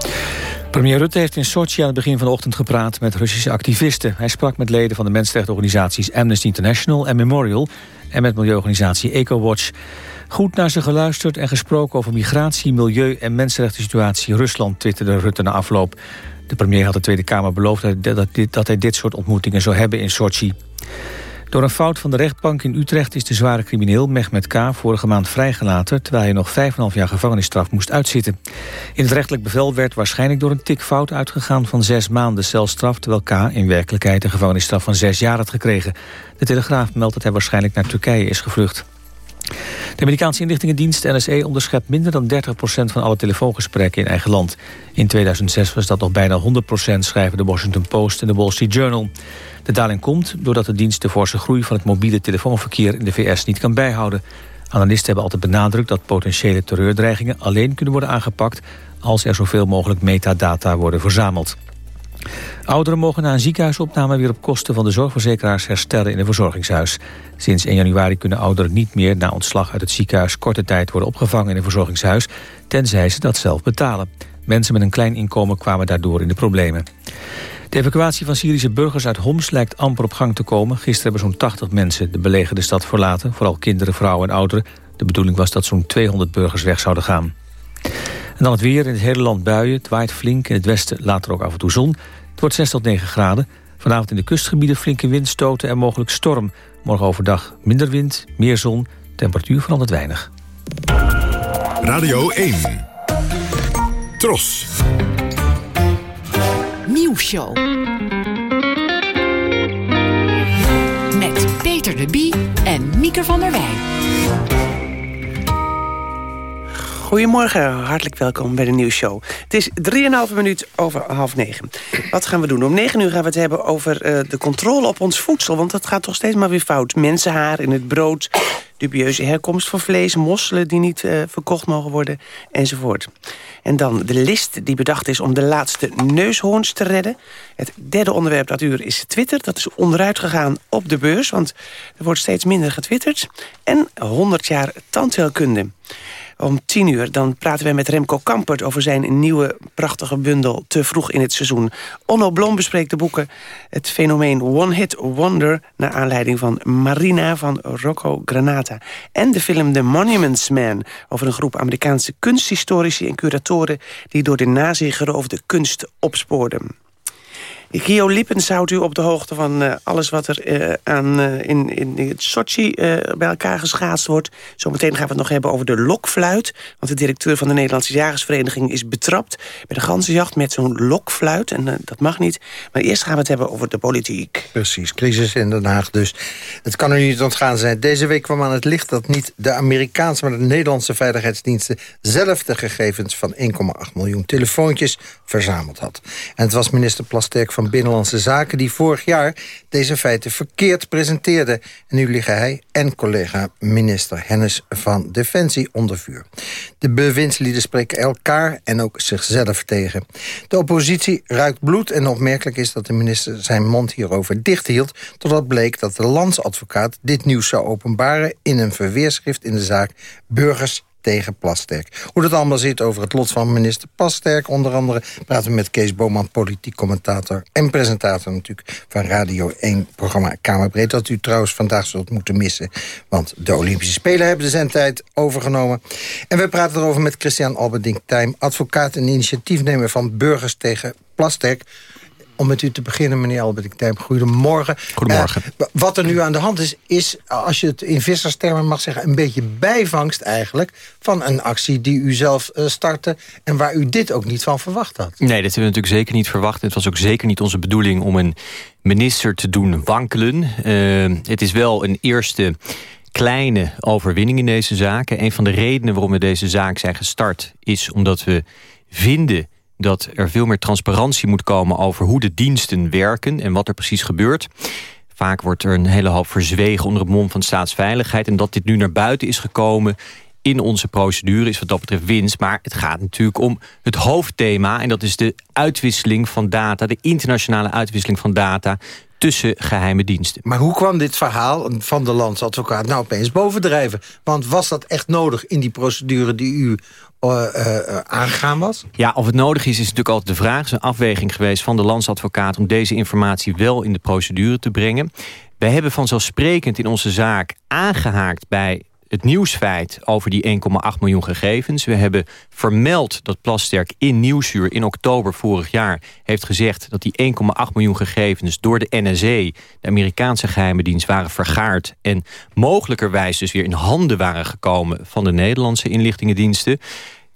Premier Rutte heeft in Sochi aan het begin van de ochtend gepraat met Russische activisten. Hij sprak met leden van de mensenrechtenorganisaties Amnesty International en Memorial... en met milieuorganisatie EcoWatch. Goed naar ze geluisterd en gesproken over migratie, milieu en mensenrechten situatie Rusland, twitterde Rutte na afloop. De premier had de Tweede Kamer beloofd dat hij dit soort ontmoetingen zou hebben in Sochi. Door een fout van de rechtbank in Utrecht is de zware crimineel Mehmet K. vorige maand vrijgelaten... terwijl hij nog 5,5 jaar gevangenisstraf moest uitzitten. In het rechtelijk bevel werd waarschijnlijk door een tikfout uitgegaan... van zes maanden celstraf, terwijl K. in werkelijkheid een gevangenisstraf van zes jaar had gekregen. De Telegraaf meldt dat hij waarschijnlijk naar Turkije is gevlucht. De Amerikaanse inlichtingendienst NSE onderschept minder dan 30% van alle telefoongesprekken in eigen land. In 2006 was dat nog bijna 100% schrijven de Washington Post en de Wall Street Journal. De daling komt doordat de dienst de forse groei van het mobiele telefoonverkeer in de VS niet kan bijhouden. Analisten hebben altijd benadrukt dat potentiële terreurdreigingen alleen kunnen worden aangepakt als er zoveel mogelijk metadata worden verzameld. Ouderen mogen na een ziekenhuisopname weer op kosten van de zorgverzekeraars herstellen in een verzorgingshuis. Sinds 1 januari kunnen ouderen niet meer na ontslag uit het ziekenhuis korte tijd worden opgevangen in een verzorgingshuis, tenzij ze dat zelf betalen. Mensen met een klein inkomen kwamen daardoor in de problemen. De evacuatie van Syrische burgers uit Homs lijkt amper op gang te komen. Gisteren hebben zo'n 80 mensen de belegerde stad verlaten, vooral kinderen, vrouwen en ouderen. De bedoeling was dat zo'n 200 burgers weg zouden gaan. En dan het weer in het hele land buien. Het waait flink in het westen, later ook af en toe zon. Het wordt 6 tot 9 graden. Vanavond in de kustgebieden flinke windstoten en mogelijk storm. Morgen overdag minder wind, meer zon. Temperatuur verandert weinig. Radio 1. Tros. Nieuwsshow. Met Peter de Bie en Mieke van der Wij. Goedemorgen, hartelijk welkom bij de nieuwsshow. Het is 3,5 minuut over half negen. Wat gaan we doen? Om 9 uur gaan we het hebben over uh, de controle op ons voedsel. Want dat gaat toch steeds maar weer fout. Mensenhaar in het brood, dubieuze herkomst van vlees... mosselen die niet uh, verkocht mogen worden, enzovoort. En dan de list die bedacht is om de laatste neushoorns te redden. Het derde onderwerp dat uur is Twitter. Dat is onderuit gegaan op de beurs, want er wordt steeds minder getwitterd. En 100 jaar tandheelkunde. Om tien uur dan praten wij met Remco Kampert... over zijn nieuwe prachtige bundel Te vroeg in het seizoen. Onno Blom bespreekt de boeken Het fenomeen One Hit Wonder... naar aanleiding van Marina van Rocco Granata. En de film The Monuments Man... over een groep Amerikaanse kunsthistorici en curatoren... die door de nazi geroofde kunst opspoorden. Gio Lippens houdt u op de hoogte van uh, alles wat er uh, aan, uh, in, in het Sochi bij elkaar geschaatst wordt. Zometeen gaan we het nog hebben over de lokfluit. Want de directeur van de Nederlandse Jagersvereniging is betrapt... bij de ganzenjacht met zo'n lokfluit. En dat mag niet. Maar eerst gaan we het hebben over de politiek. Precies, crisis in Den Haag dus. Het kan er niet ontgaan zijn. Deze week kwam aan het licht dat niet de Amerikaanse... maar de Nederlandse veiligheidsdiensten zelf de gegevens van 1,8 miljoen telefoontjes verzameld had. En het was minister Plasterk van Binnenlandse Zaken... die vorig jaar deze feiten verkeerd presenteerde. En nu liggen hij en collega minister Hennis van Defensie onder vuur. De bewindslieden spreken elkaar en ook zichzelf tegen. De oppositie ruikt bloed en opmerkelijk is dat de minister zijn mond hierover dicht hield... totdat bleek dat de landsadvocaat dit nieuws zou openbaren... in een verweerschrift in de zaak Burgers tegen Plasterk. Hoe dat allemaal zit over het lot van minister Plasterk... onder andere praten we met Kees Boman, politiek commentator... en presentator natuurlijk van Radio 1-programma Kamerbreed... dat u trouwens vandaag zult moeten missen... want de Olympische Spelen hebben de zendtijd overgenomen. En we praten erover met Christian Alberding-Tijm... advocaat en initiatiefnemer van Burgers tegen Plasterk om met u te beginnen, meneer Albert Dijm. Goedemorgen. Goedemorgen. Uh, wat er nu aan de hand is, is, als je het in visserstermen mag zeggen... een beetje bijvangst eigenlijk van een actie die u zelf uh, startte... en waar u dit ook niet van verwacht had. Nee, dat hebben we natuurlijk zeker niet verwacht. Het was ook zeker niet onze bedoeling om een minister te doen wankelen. Uh, het is wel een eerste kleine overwinning in deze zaak. Een van de redenen waarom we deze zaak zijn gestart... is omdat we vinden dat er veel meer transparantie moet komen over hoe de diensten werken en wat er precies gebeurt. Vaak wordt er een hele hoop verzwegen onder het mom van staatsveiligheid. En dat dit nu naar buiten is gekomen in onze procedure is wat dat betreft winst. Maar het gaat natuurlijk om het hoofdthema. En dat is de uitwisseling van data. De internationale uitwisseling van data tussen geheime diensten. Maar hoe kwam dit verhaal van de landsadvocaat nou opeens bovendrijven? Want was dat echt nodig in die procedure die u uh, uh, aangegaan was? Ja, of het nodig is, is natuurlijk altijd de vraag. Het is een afweging geweest van de landsadvocaat... om deze informatie wel in de procedure te brengen. Wij hebben vanzelfsprekend in onze zaak aangehaakt bij het nieuwsfeit over die 1,8 miljoen gegevens. We hebben vermeld dat Plasterk in Nieuwsuur in oktober vorig jaar... heeft gezegd dat die 1,8 miljoen gegevens door de NSE... de Amerikaanse geheime dienst waren vergaard... en mogelijkerwijs dus weer in handen waren gekomen... van de Nederlandse inlichtingendiensten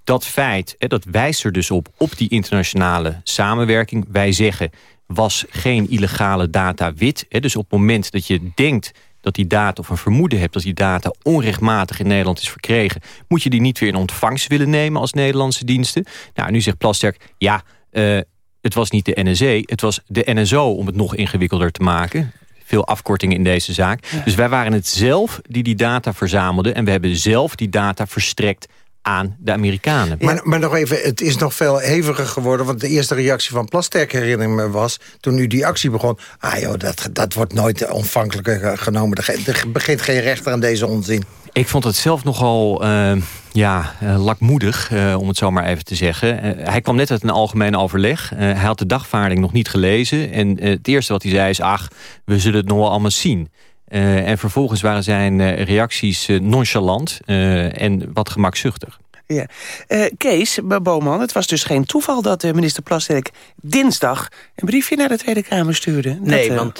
dat feit, dat wijst er dus op, op die internationale samenwerking. Wij zeggen, was geen illegale data wit. Dus op het moment dat je denkt dat die data of een vermoeden hebt dat die data onrechtmatig in Nederland is verkregen, moet je die niet weer in ontvangst willen nemen als Nederlandse diensten. Nou, nu zegt Plasterk, ja, uh, het was niet de NSE, het was de NSO om het nog ingewikkelder te maken. Veel afkortingen in deze zaak. Dus wij waren het zelf die die data verzamelde en we hebben zelf die data verstrekt aan de Amerikanen. Maar, maar nog even, het is nog veel heviger geworden... want de eerste reactie van Plasterk, herinner me, was... toen u die actie begon... ah joh, dat, dat wordt nooit onvankelijk genomen. Er, begint geen rechter aan deze onzin. Ik vond het zelf nogal uh, ja, uh, lakmoedig, uh, om het zo maar even te zeggen. hij kwam net uit een algemeen overleg. hij had de dagvaarding nog niet gelezen. En het eerste wat hij zei is... ach, we zullen het nog wel allemaal zien. Uh, en vervolgens waren zijn uh, reacties uh, nonchalant en wat gemakzuchtig. Ja. Uh, Kees Boman, het was dus geen toeval dat uh, minister Plasterk dinsdag een briefje naar de Tweede Kamer stuurde. Nee, uh... want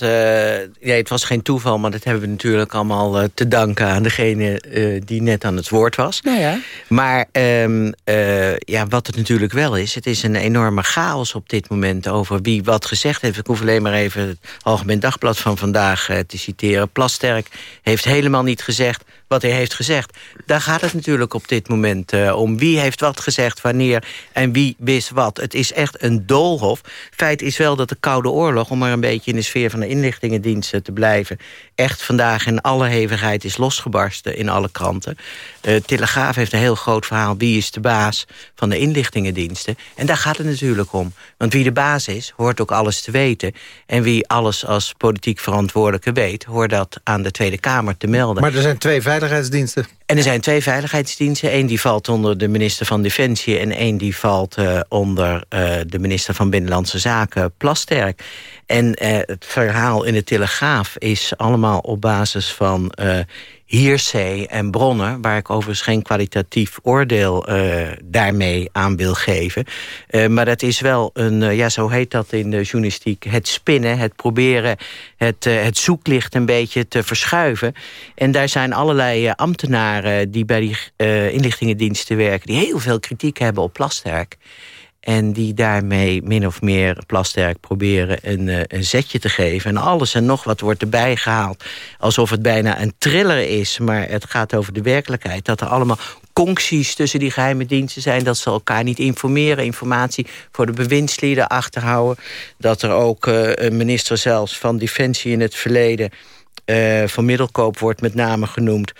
ja, het was geen toeval, maar dat hebben we natuurlijk allemaal te danken aan degene die net aan het woord was. Nou ja. Maar um, ja, wat het natuurlijk wel is, het is een enorme chaos op dit moment over wie wat gezegd heeft. Ik hoef alleen maar even het Algemeen Dagblad van vandaag te citeren. Plasterk heeft helemaal niet gezegd wat hij heeft gezegd. Daar gaat het natuurlijk op dit moment uh, om. Wie heeft wat gezegd, wanneer en wie wist wat. Het is echt een doolhof. Feit is wel dat de Koude Oorlog, om maar een beetje in de sfeer van de inlichtingendiensten te blijven... echt vandaag in alle hevigheid is losgebarsten in alle kranten. Uh, Telegraaf heeft een heel groot verhaal. Wie is de baas van de inlichtingendiensten? En daar gaat het natuurlijk om. Want wie de baas is, hoort ook alles te weten. En wie alles als politiek verantwoordelijke weet... hoort dat aan de Tweede Kamer te melden. Maar er zijn twee En er zijn twee veiligheidsdiensten. Eén die valt onder de minister van Defensie... en één die valt uh, onder uh, de minister van Binnenlandse Zaken, Plasterk. En uh, het verhaal in de Telegraaf is allemaal op basis van hearsay en bronnen... waar ik overigens geen kwalitatief oordeel uh, daarmee aan wil geven. Uh, maar dat is wel een, uh, ja, zo heet dat in de journalistiek... het spinnen, het proberen het, het zoeklicht een beetje te verschuiven. En daar zijn allerlei ambtenaren die bij die inlichtingendiensten werken... die heel veel kritiek hebben op Plasterk... En die daarmee min of meer Plasterk proberen een, uh, een zetje te geven. En alles en nog wat wordt erbij gehaald. Alsof het bijna een thriller is. Maar het gaat over de werkelijkheid. Dat er allemaal concties tussen die geheime diensten zijn. Dat ze elkaar niet informeren, informatie voor de bewindslieden achterhouden. Dat er ook een minister zelfs van Defensie in het verleden... van Middelkoop wordt met name genoemd...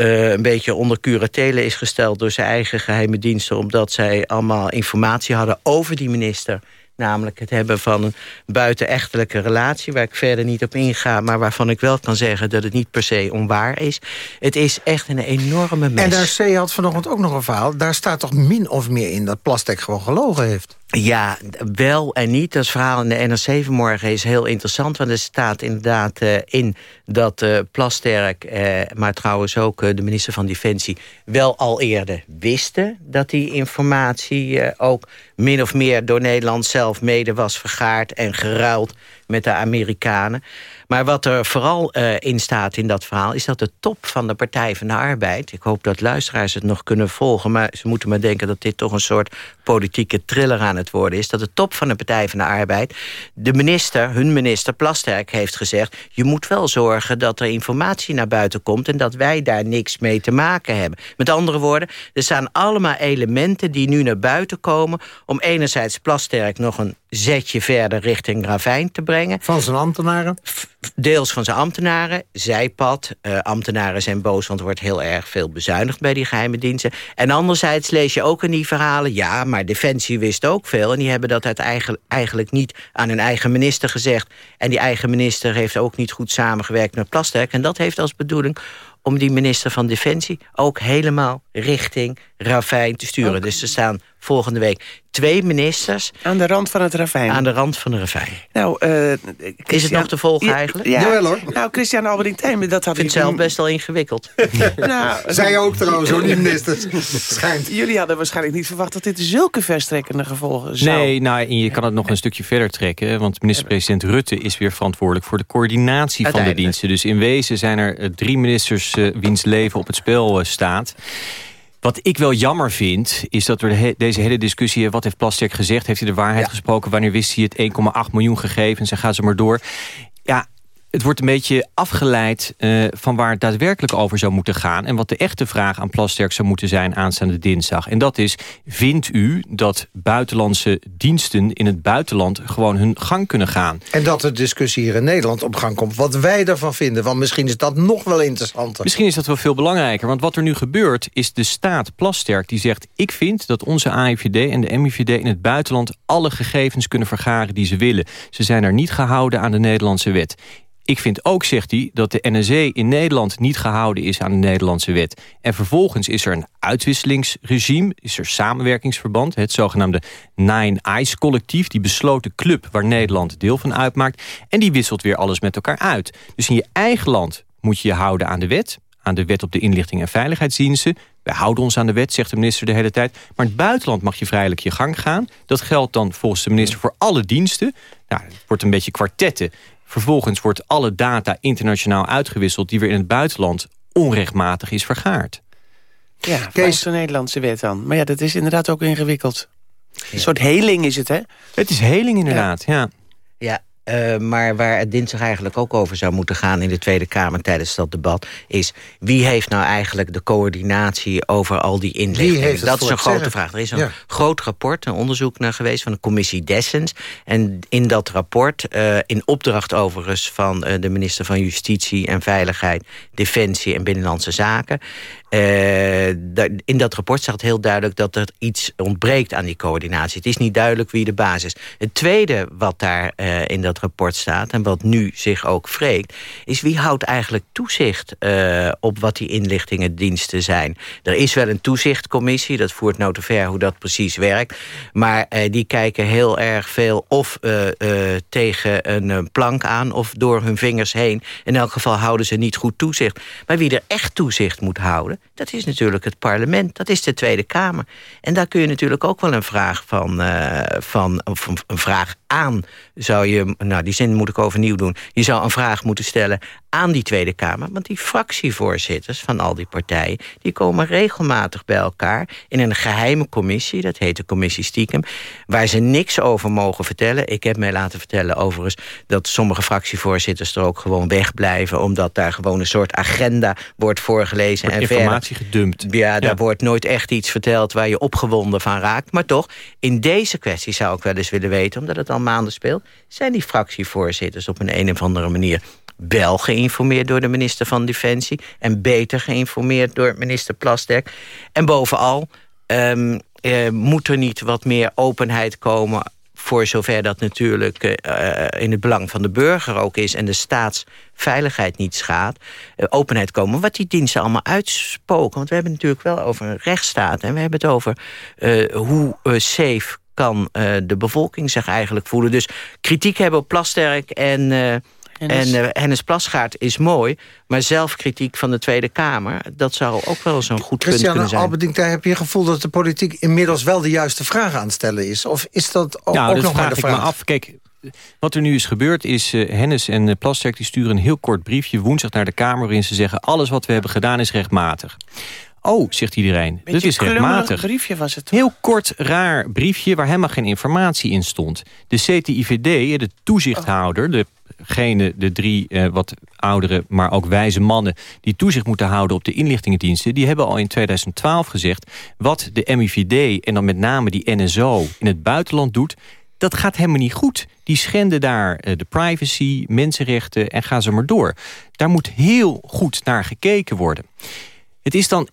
Uh, een beetje onder curatele is gesteld door zijn eigen geheime diensten... omdat zij allemaal informatie hadden over die minister... Namelijk het hebben van een buitenechtelijke relatie... waar ik verder niet op inga, maar waarvan ik wel kan zeggen... dat het niet per se onwaar is. Het is echt een enorme mes. En daar C had vanochtend ook nog een verhaal. Daar staat toch min of meer in dat Plastek gewoon gelogen heeft? Ja, wel en niet. Dat verhaal in de NRC vanmorgen is heel interessant. Want er staat inderdaad uh, in dat uh, Plasterk, uh, maar trouwens ook de minister van Defensie... wel al eerder wisten dat die informatie ook min of meer door Nederland zelf mede was vergaard... en geruild met de Amerikanen. Maar wat er vooral uh, in staat in dat verhaal... is dat de top van de Partij van de Arbeid... ik hoop dat luisteraars het nog kunnen volgen... maar ze moeten maar denken dat dit toch een soort politieke thriller aan het worden is... dat de top van de Partij van de Arbeid... de minister, hun minister Plasterk, heeft gezegd... je moet wel zorgen dat er informatie naar buiten komt... en dat wij daar niks mee te maken hebben. Met andere woorden, er staan allemaal elementen die nu naar buiten komen... om enerzijds Plasterk nog een zetje verder richting Ravijn te brengen. Van zijn ambtenaren? Deels van zijn ambtenaren, zijpad. Uh, ambtenaren zijn boos, want er wordt heel erg veel bezuinigd bij die geheime diensten. En anderzijds lees je ook in die verhalen... ja, maar Defensie wist ook veel. En die hebben dat uit eigen, eigenlijk niet aan hun eigen minister gezegd. En die eigen minister heeft ook niet goed samengewerkt met Plasterk. En dat heeft als bedoeling om die minister van Defensie ook helemaal richting Ravijn te sturen. Dus er staan volgende week twee ministers... Aan de rand van het ravijn. Aan de rand van de ravijn. Nou, uh, Is het nog te volgen eigenlijk? Ja, Jawel hoor. Nou, Christian Albertijn, dat had ik... vind zelf best wel ingewikkeld. [laughs] nou, Zij ook trouwens, hoor, die [laughs] ministers. Schijnt. Jullie hadden waarschijnlijk niet verwacht dat dit zulke verstrekkende gevolgen zou... Nee, nou, je kan het nog een stukje verder trekken. Want minister-president Rutte is weer verantwoordelijk... voor de coördinatie van de diensten. Dus in wezen zijn er eh, drie ministers uh, wiens leven op het spel staat... Wat ik wel jammer vind, is dat we deze hele discussie... wat heeft Plasterk gezegd? Heeft hij de waarheid gesproken? Wanneer wist hij het 1,8 miljoen gegeven? En ze gaan ze maar door. Ja, het wordt een beetje afgeleid uh, van waar het daadwerkelijk over zou moeten gaan... en wat de echte vraag aan Plasterk zou moeten zijn aanstaande dinsdag. En dat is, vindt u dat buitenlandse diensten in het buitenland... gewoon hun gang kunnen gaan? En dat de discussie hier in Nederland op gang komt. Wat wij daarvan vinden, want misschien is dat nog wel interessanter. Misschien is dat wel veel belangrijker, want wat er nu gebeurt... is de staat Plasterk die zegt... ik vind dat onze AIVD en de MIVD in het buitenland... alle gegevens kunnen vergaren die ze willen. Ze zijn er niet gehouden aan de Nederlandse wet. Ik vind ook, zegt hij, dat de NSE in Nederland niet gehouden is aan de Nederlandse wet. En vervolgens is er een uitwisselingsregime, is er samenwerkingsverband... het zogenaamde Nine Eyes collectief, die besloten club waar Nederland deel van uitmaakt. En die wisselt weer alles met elkaar uit. Dus in je eigen land moet je je houden aan de wet aan de wet op de inlichting en veiligheidsdiensten. Wij houden ons aan de wet, zegt de minister de hele tijd. Maar in het buitenland mag je vrijelijk je gang gaan. Dat geldt dan volgens de minister voor alle diensten. Nou, het wordt een beetje kwartetten. Vervolgens wordt alle data internationaal uitgewisseld... die weer in het buitenland onrechtmatig is vergaard. Ja, Kees de Nederlandse wet dan. Maar ja, dat is inderdaad ook ingewikkeld. Een soort heling is het, hè? Het is heling inderdaad, ja. Ja, uh, maar waar het dinsdag eigenlijk ook over zou moeten gaan... in de Tweede Kamer tijdens dat debat... is wie heeft nou eigenlijk de coördinatie over al die inlichtingen? Dat is een grote vraag. Er is een groot rapport, een onderzoek naar geweest... van de commissie Dessens. En in dat rapport, uh, in opdracht overigens... van uh, de minister van Justitie en Veiligheid... Defensie en Binnenlandse Zaken... In dat rapport staat heel duidelijk dat er iets ontbreekt aan die coördinatie. Het is niet duidelijk wie de basis is. Het tweede wat daar in dat rapport staat... en wat nu zich ook wreekt... is wie houdt eigenlijk toezicht uh, op wat die inlichtingendiensten zijn. Er is wel een toezichtcommissie, dat voert nou te ver hoe dat precies werkt. Maar die kijken heel erg veel of tegen een plank aan... of door hun vingers heen. In elk geval houden ze niet goed toezicht. Maar wie er echt toezicht moet houden dat is natuurlijk het parlement, dat is de Tweede Kamer. En daar kun je natuurlijk ook wel een vraag van, van een vraag aan, zou je nou die zin moet ik overnieuw doen. Je zou een vraag moeten stellen aan die Tweede Kamer. Want die fractievoorzitters van al die partijen... die komen regelmatig bij elkaar in een geheime commissie. Dat heet de commissie Stiekem. Waar ze niks over mogen vertellen. Ik heb mij laten vertellen overigens... dat sommige fractievoorzitters er ook gewoon wegblijven... omdat daar gewoon een soort agenda wordt voorgelezen. Wordt en informatie gedumpt. Ja, daar wordt nooit echt iets verteld waar je opgewonden van raakt. Maar toch, in deze kwestie zou ik wel eens willen weten... omdat het al maanden speelt... zijn die fractievoorzitters op een, een of andere manier wel geïnformeerd door de minister van Defensie... en beter geïnformeerd door minister Plasterk. En bovenal um, eh, moet er niet wat meer openheid komen voor zover dat natuurlijk uh, in het belang van de burger ook is... en de staatsveiligheid niet schaadt, openheid komen... wat die diensten allemaal uitspoken. Want we hebben natuurlijk wel over een rechtsstaat... en we hebben het over hoe safe kan de bevolking zich eigenlijk voelen. Dus kritiek hebben op Plasterk en Hennis. En uh, Hennis Plasgaard is mooi, maar zelfkritiek van de Tweede Kamer... dat zou ook wel zo'n goed punt kunnen zijn. Alberdink, daar heb je het gevoel dat de politiek inmiddels wel de juiste vraag aan het stellen is? Of is dat ook, nou, ook nog maar de ik vraag? me af. Kijk, wat er nu is gebeurd is... Uh, Hennis en uh, Plasterk die sturen een heel kort briefje woensdag naar de Kamer... waarin ze zeggen, alles wat we hebben gedaan is rechtmatig. Oh, zegt iedereen, dit is rechtmatig. briefje was het. Heel kort, raar briefje waar helemaal geen informatie in stond. De CTIVD, de toezichthouder, de gene, de drie eh, wat oudere, maar ook wijze mannen... die toezicht moeten houden op de inlichtingendiensten... die hebben al in 2012 gezegd... wat de MIVD en dan met name die NSO in het buitenland doet... dat gaat helemaal niet goed. Die schenden daar eh, de privacy, mensenrechten en gaan ze maar door. Daar moet heel goed naar gekeken worden. Het is dan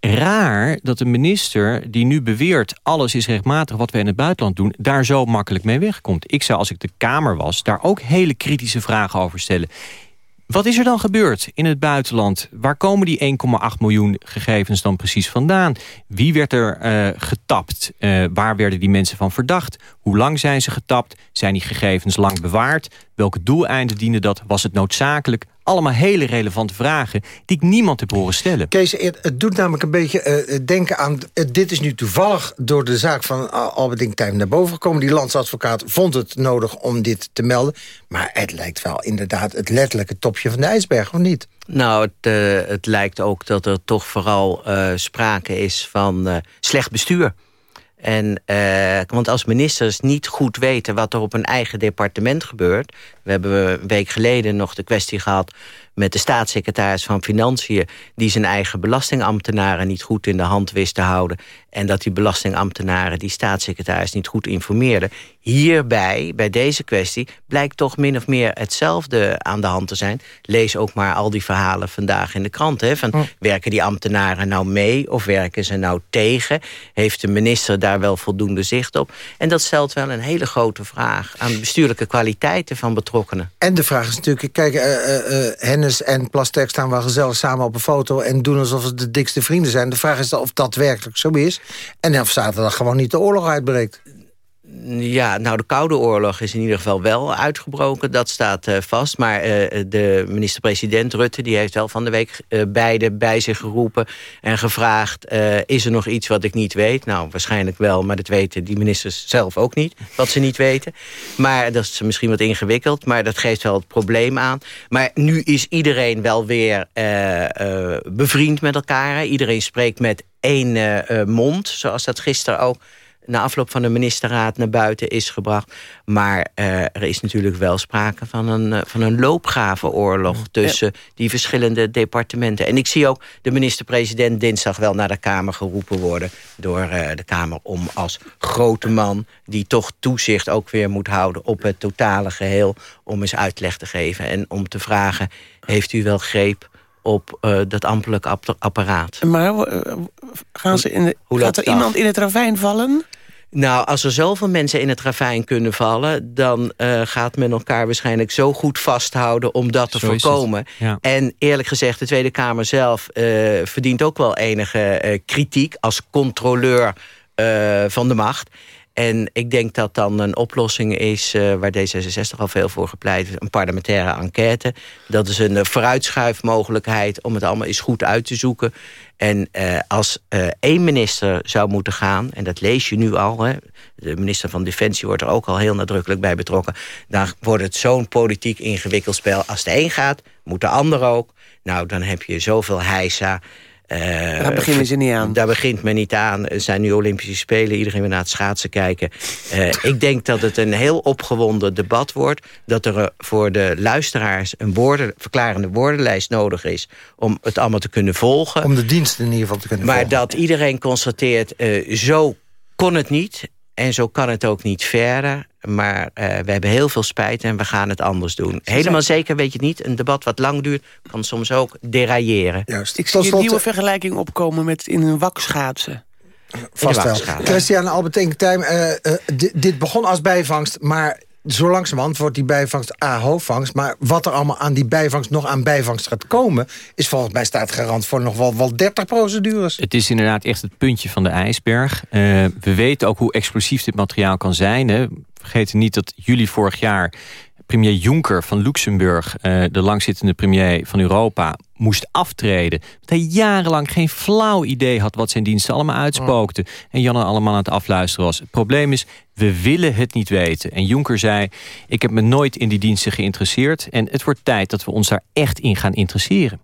raar dat de minister die nu beweert... alles is rechtmatig wat we in het buitenland doen... daar zo makkelijk mee wegkomt. Ik zou, als ik de Kamer was, daar ook hele kritische vragen over stellen. Wat is er dan gebeurd in het buitenland? Waar komen die 1,8 miljoen gegevens dan precies vandaan? Wie werd er uh, getapt? Uh, waar werden die mensen van verdacht? Hoe lang zijn ze getapt? Zijn die gegevens lang bewaard? Welke doeleinden dienen dat? Was het noodzakelijk? Allemaal hele relevante vragen die ik niemand heb horen stellen. Kees, het doet namelijk een beetje uh, denken aan... Uh, dit is nu toevallig door de zaak van Albert Dinktijn naar boven gekomen. Die landsadvocaat vond het nodig om dit te melden. Maar het lijkt wel inderdaad het letterlijke topje van de ijsberg, of niet? Nou, het, uh, het lijkt ook dat er toch vooral sprake is van slecht bestuur. En, uh, want als ministers niet goed weten wat er op een eigen departement gebeurt... we hebben een week geleden nog de kwestie gehad met de staatssecretaris van Financiën... die zijn eigen belastingambtenaren niet goed in de hand wist te houden... en dat die belastingambtenaren die staatssecretaris niet goed informeerden. Hierbij, bij deze kwestie, blijkt toch min of meer hetzelfde aan de hand te zijn. Lees ook maar al die verhalen vandaag in de krant. Hè, van, Werken die ambtenaren nou mee of werken ze nou tegen? Heeft de minister daar wel voldoende zicht op? En dat stelt wel een hele grote vraag aan de bestuurlijke kwaliteiten van betrokkenen. En de vraag is natuurlijk, kijk, uh, uh, En Plasterk staan wel gezellig samen op een foto... en doen alsof het de dikste vrienden zijn. De vraag is of dat werkelijk zo is. En of zaterdag gewoon niet de oorlog uitbreekt. Ja, nou de Koude Oorlog is in ieder geval wel uitgebroken. Dat staat uh, vast. Maar uh, de minister-president Rutte die heeft wel van de week uh, beide bij zich geroepen... en gevraagd, is er nog iets wat ik niet weet? Nou, waarschijnlijk wel, maar dat weten die ministers zelf ook niet. Wat ze niet weten. Maar dat is misschien wat ingewikkeld. Maar dat geeft wel het probleem aan. Maar nu is iedereen wel weer bevriend met elkaar. Iedereen spreekt met één mond. Zoals dat gisteren ook na afloop van de ministerraad naar buiten is gebracht. Maar uh, er is natuurlijk wel sprake van een, uh, van een loopgravenoorlog... tussen die verschillende departementen. En ik zie ook de minister-president dinsdag wel naar de Kamer geroepen worden... door uh, de Kamer om als grote man die toch toezicht ook weer moet houden... op het totale geheel, om eens uitleg te geven. En om te vragen, heeft u wel greep op uh, dat ambtelijk apparaat. Maar uh, gaan ze in de, gaat er iemand in het ravijn vallen? Nou, als er zoveel mensen in het ravijn kunnen vallen... dan uh, gaat men elkaar waarschijnlijk zo goed vasthouden om dat te Zo voorkomen. Ja. En eerlijk gezegd, de Tweede Kamer zelf uh, verdient ook wel enige uh, kritiek... als controleur van de macht. En ik denk dat dan een oplossing is uh, waar D66 al veel voor gepleit. Een parlementaire enquête. Dat is een vooruitschuifmogelijkheid om het allemaal eens goed uit te zoeken. En uh, als één minister zou moeten gaan, en dat lees je nu al... Hè, de minister van Defensie wordt er ook al heel nadrukkelijk bij betrokken... dan wordt het zo'n politiek ingewikkeld spel. Als de een gaat, moet de ander ook. Nou, dan heb je zoveel heisa... Uh, daar beginnen ze niet aan. Daar begint men niet aan. Er zijn nu Olympische Spelen. Iedereen wil naar het schaatsen kijken. Uh, ik denk dat het een heel opgewonden debat wordt. Dat er voor de luisteraars een woorden, verklarende woordenlijst nodig is... om het allemaal te kunnen volgen. Om de diensten in ieder geval te kunnen maar volgen. Maar dat iedereen constateert, uh, zo kon het niet... En zo kan het ook niet verder. Maar uh, we hebben heel veel spijt en we gaan het anders doen. Helemaal zeker weet je niet. Een debat wat lang duurt kan soms ook derailleren. Juist. Ik zie een nieuwe vergelijking opkomen met in een wak schaatsen. Vast wel. Christian Albert uh, uh, dit begon als bijvangst... maar zo langzamerhand wordt die bijvangst A hoofdvangst... maar wat er allemaal aan die bijvangst nog aan bijvangst gaat komen... is volgens mij staat garant voor nog wel, wel 30 procedures. Het is inderdaad echt het puntje van de ijsberg. Uh, we weten ook hoe explosief dit materiaal kan zijn. Hè. Vergeet niet dat juli vorig jaar premier Juncker van Luxemburg... Uh, de langzittende premier van Europa, moest aftreden. Dat hij jarenlang geen flauw idee had... wat zijn diensten allemaal uitspookten. Oh. En Jan allemaal aan het afluisteren was. Het probleem is, we willen het niet weten. En Juncker zei, ik heb me nooit in die diensten geïnteresseerd... en het wordt tijd dat we ons daar echt in gaan interesseren.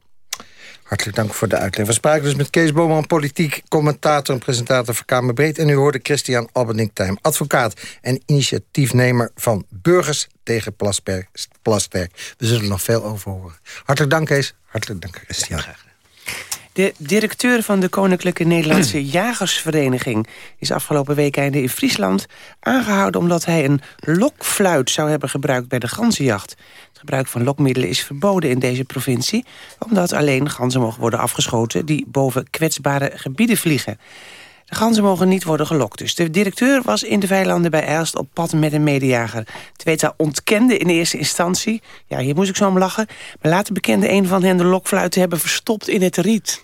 Hartelijk dank voor de uitleg. We spraken dus met Kees Boman, politiek commentator en presentator van Kamerbreed. En u hoorde Christian Albening-Tijm, advocaat en initiatiefnemer van Burgers tegen Plasterk. We zullen er nog veel over horen. Hartelijk dank Kees, hartelijk dank Christian. De directeur van de Koninklijke Nederlandse [clears throat] Jagersvereniging... is afgelopen week einde in Friesland aangehouden... omdat hij een lokfluit zou hebben gebruikt bij de ganzenjacht. Het gebruik van lokmiddelen is verboden in deze provincie... omdat alleen ganzen mogen worden afgeschoten... die boven kwetsbare gebieden vliegen. De ganzen mogen niet worden gelokt. Dus de directeur was in de weilanden bij Elst op pad met een medejager. Tweta ontkende in eerste instantie. Ja, hier moest ik zo om lachen. Maar later bekende een van hen de lokfluit te hebben verstopt in het riet.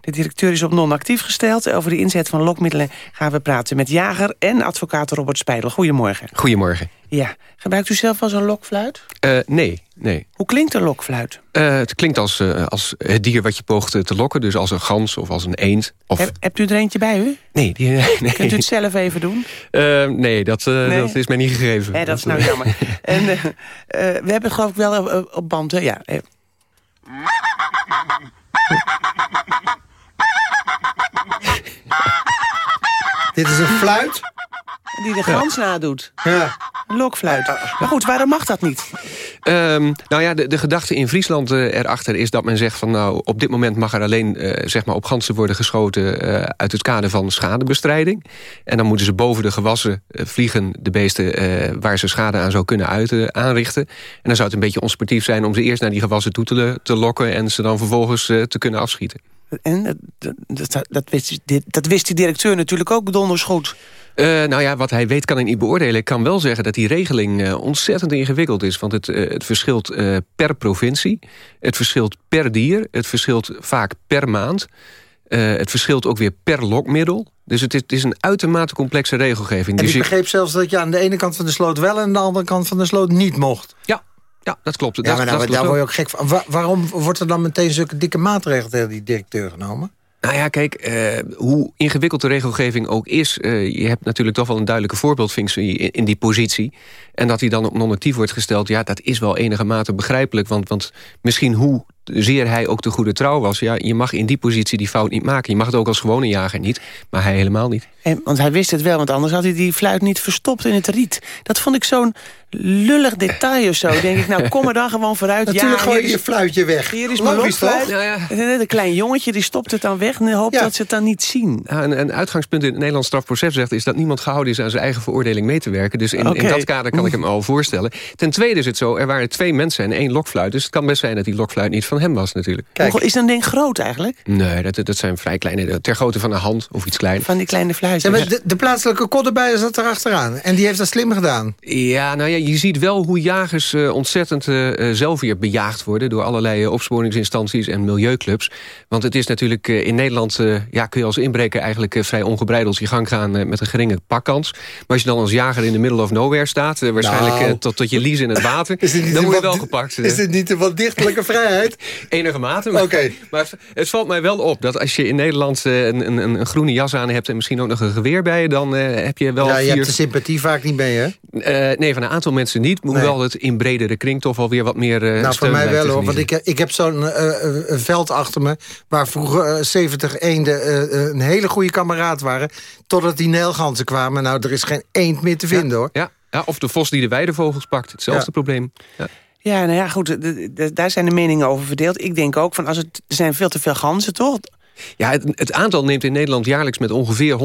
De directeur is op non-actief gesteld. Over de inzet van lokmiddelen gaan we praten met jager en advocaat Robert Spijdel. Goedemorgen. Goedemorgen. Ja, gebruikt u zelf wel zo'n lokfluit? Uh, nee, nee. Hoe klinkt een lokfluit? Uh, het klinkt als, uh, als het dier wat je poogt te lokken. Dus als een gans of als een eend. Of... Heb, hebt u er eentje bij u? Nee. Die, nee. Kunt u het zelf even doen? nee, dat, nee, dat is mij niet gegeven. Nee, dat is nou jammer. [laughs] en, we hebben geloof ik wel op band? Ja. Dit is een fluit? Die de gans ja. nadoet. Ja. Een lokfluit. Maar goed, waarom mag dat niet? Um, nou ja, de, de gedachte in Friesland uh, erachter is dat men zegt van... nou, op dit moment mag er alleen uh, zeg maar op ganzen worden geschoten... Uh, uit het kader van schadebestrijding. En dan moeten ze boven de gewassen vliegen... de beesten waar ze schade aan zou kunnen uit, aanrichten. En dan zou het een beetje onsportief zijn... om ze eerst naar die gewassen toe te, te lokken... en ze dan vervolgens te kunnen afschieten. En dat, dat, dat, wist, dat wist die directeur natuurlijk ook donders goed. Uh, nou ja, wat hij weet kan ik niet beoordelen. Ik kan wel zeggen dat die regeling uh, ontzettend ingewikkeld is. Want het, uh, het verschilt per provincie. Het verschilt per dier. Het verschilt vaak per maand. het verschilt ook weer per lokmiddel. Dus het is, het is een uitermate complexe regelgeving. En dus ik begreep zelfs dat je aan de ene kant van de sloot wel... en aan de andere kant van de sloot niet mocht. Ja, ja, dat klopt. Ja, dat, maar nou, dat daar word je ook gek van. Wa waarom wordt er dan meteen zulke dikke maatregelen tegen die directeur genomen? Nou ja, kijk, uh, hoe ingewikkeld de regelgeving ook is... Uh, je hebt natuurlijk toch wel een duidelijke voorbeeldfunctie in, in die positie. En dat hij dan op non-actief wordt gesteld... ja, dat is wel enige mate begrijpelijk. Want, want misschien hoe zeer hij ook de goede trouw was... ja, je mag in die positie die fout niet maken. Je mag het ook als gewone jager niet, maar hij helemaal niet. En, want hij wist het wel, want anders had hij die fluit niet verstopt in het riet. Dat vond ik zo'n lullig detail of zo. Denk ik, nou kom er dan gewoon vooruit. Natuurlijk ja, gooi je is, je fluitje weg. Hier is mijn lokfluit. Ja, ja. En een klein jongetje die stopt het dan weg... en hoopt ja. dat ze het dan niet zien. Ja, een, een uitgangspunt in het Nederlands strafprocesrecht... is dat niemand gehouden is aan zijn eigen veroordeling mee te werken. Dus in, okay. in dat kader kan ik hem al voorstellen. Ten tweede is het zo, er waren twee mensen en één lokfluit. Dus het kan best zijn dat die lokfluit niet van hem was natuurlijk. Kijk. Is dat ding groot eigenlijk? Nee, dat, dat zijn vrij kleine, ter grootte van een hand of iets klein. Van die kleine fluitjes? De, de plaatselijke koddenbijer zat erachteraan. En die heeft dat slim gedaan. Ja, nou ja, je ziet wel hoe jagers uh, ontzettend uh, zelf weer bejaagd worden... door allerlei opsporingsinstanties en milieuclubs. Want het is natuurlijk uh, in Nederland... ja, kun je als inbreker eigenlijk vrij ongebreideld je gang gaan... met een geringe pakkans. Maar als je dan als jager in de middle of nowhere staat... waarschijnlijk nou. tot, tot je lies in het water... [laughs] dan word je wel gepakt. Is dit niet een wat dichtelijke vrijheid? [laughs] Enige mate. Maar, okay. [laughs] maar het valt mij wel op dat als je in Nederland een, een, een groene jas aan hebt... en misschien ook nog een geweer bij je... dan heb je wel Ja, je vier... hebt de sympathie vaak niet mee, hè? Uh, nee, van een aantal mensen niet. Hoewel nee. het in bredere kring toch wel weer wat meer uh, Nou, voor mij wel hoor. Want ik, ik heb zo'n uh, veld achter me... waar vroeger 70 eenden een hele goede kameraad waren... totdat die neelganzen kwamen. Nou, er is geen eend meer te vinden, ja, hoor. Ja, ja, of de vos die de weidevogels pakt. Hetzelfde ja. probleem. Ja. Ja, nou ja, goed, daar zijn de meningen over verdeeld. Ik denk ook van, als het, er zijn veel te veel ganzen, toch? Ja, het, het, aantal neemt in Nederland jaarlijks met ongeveer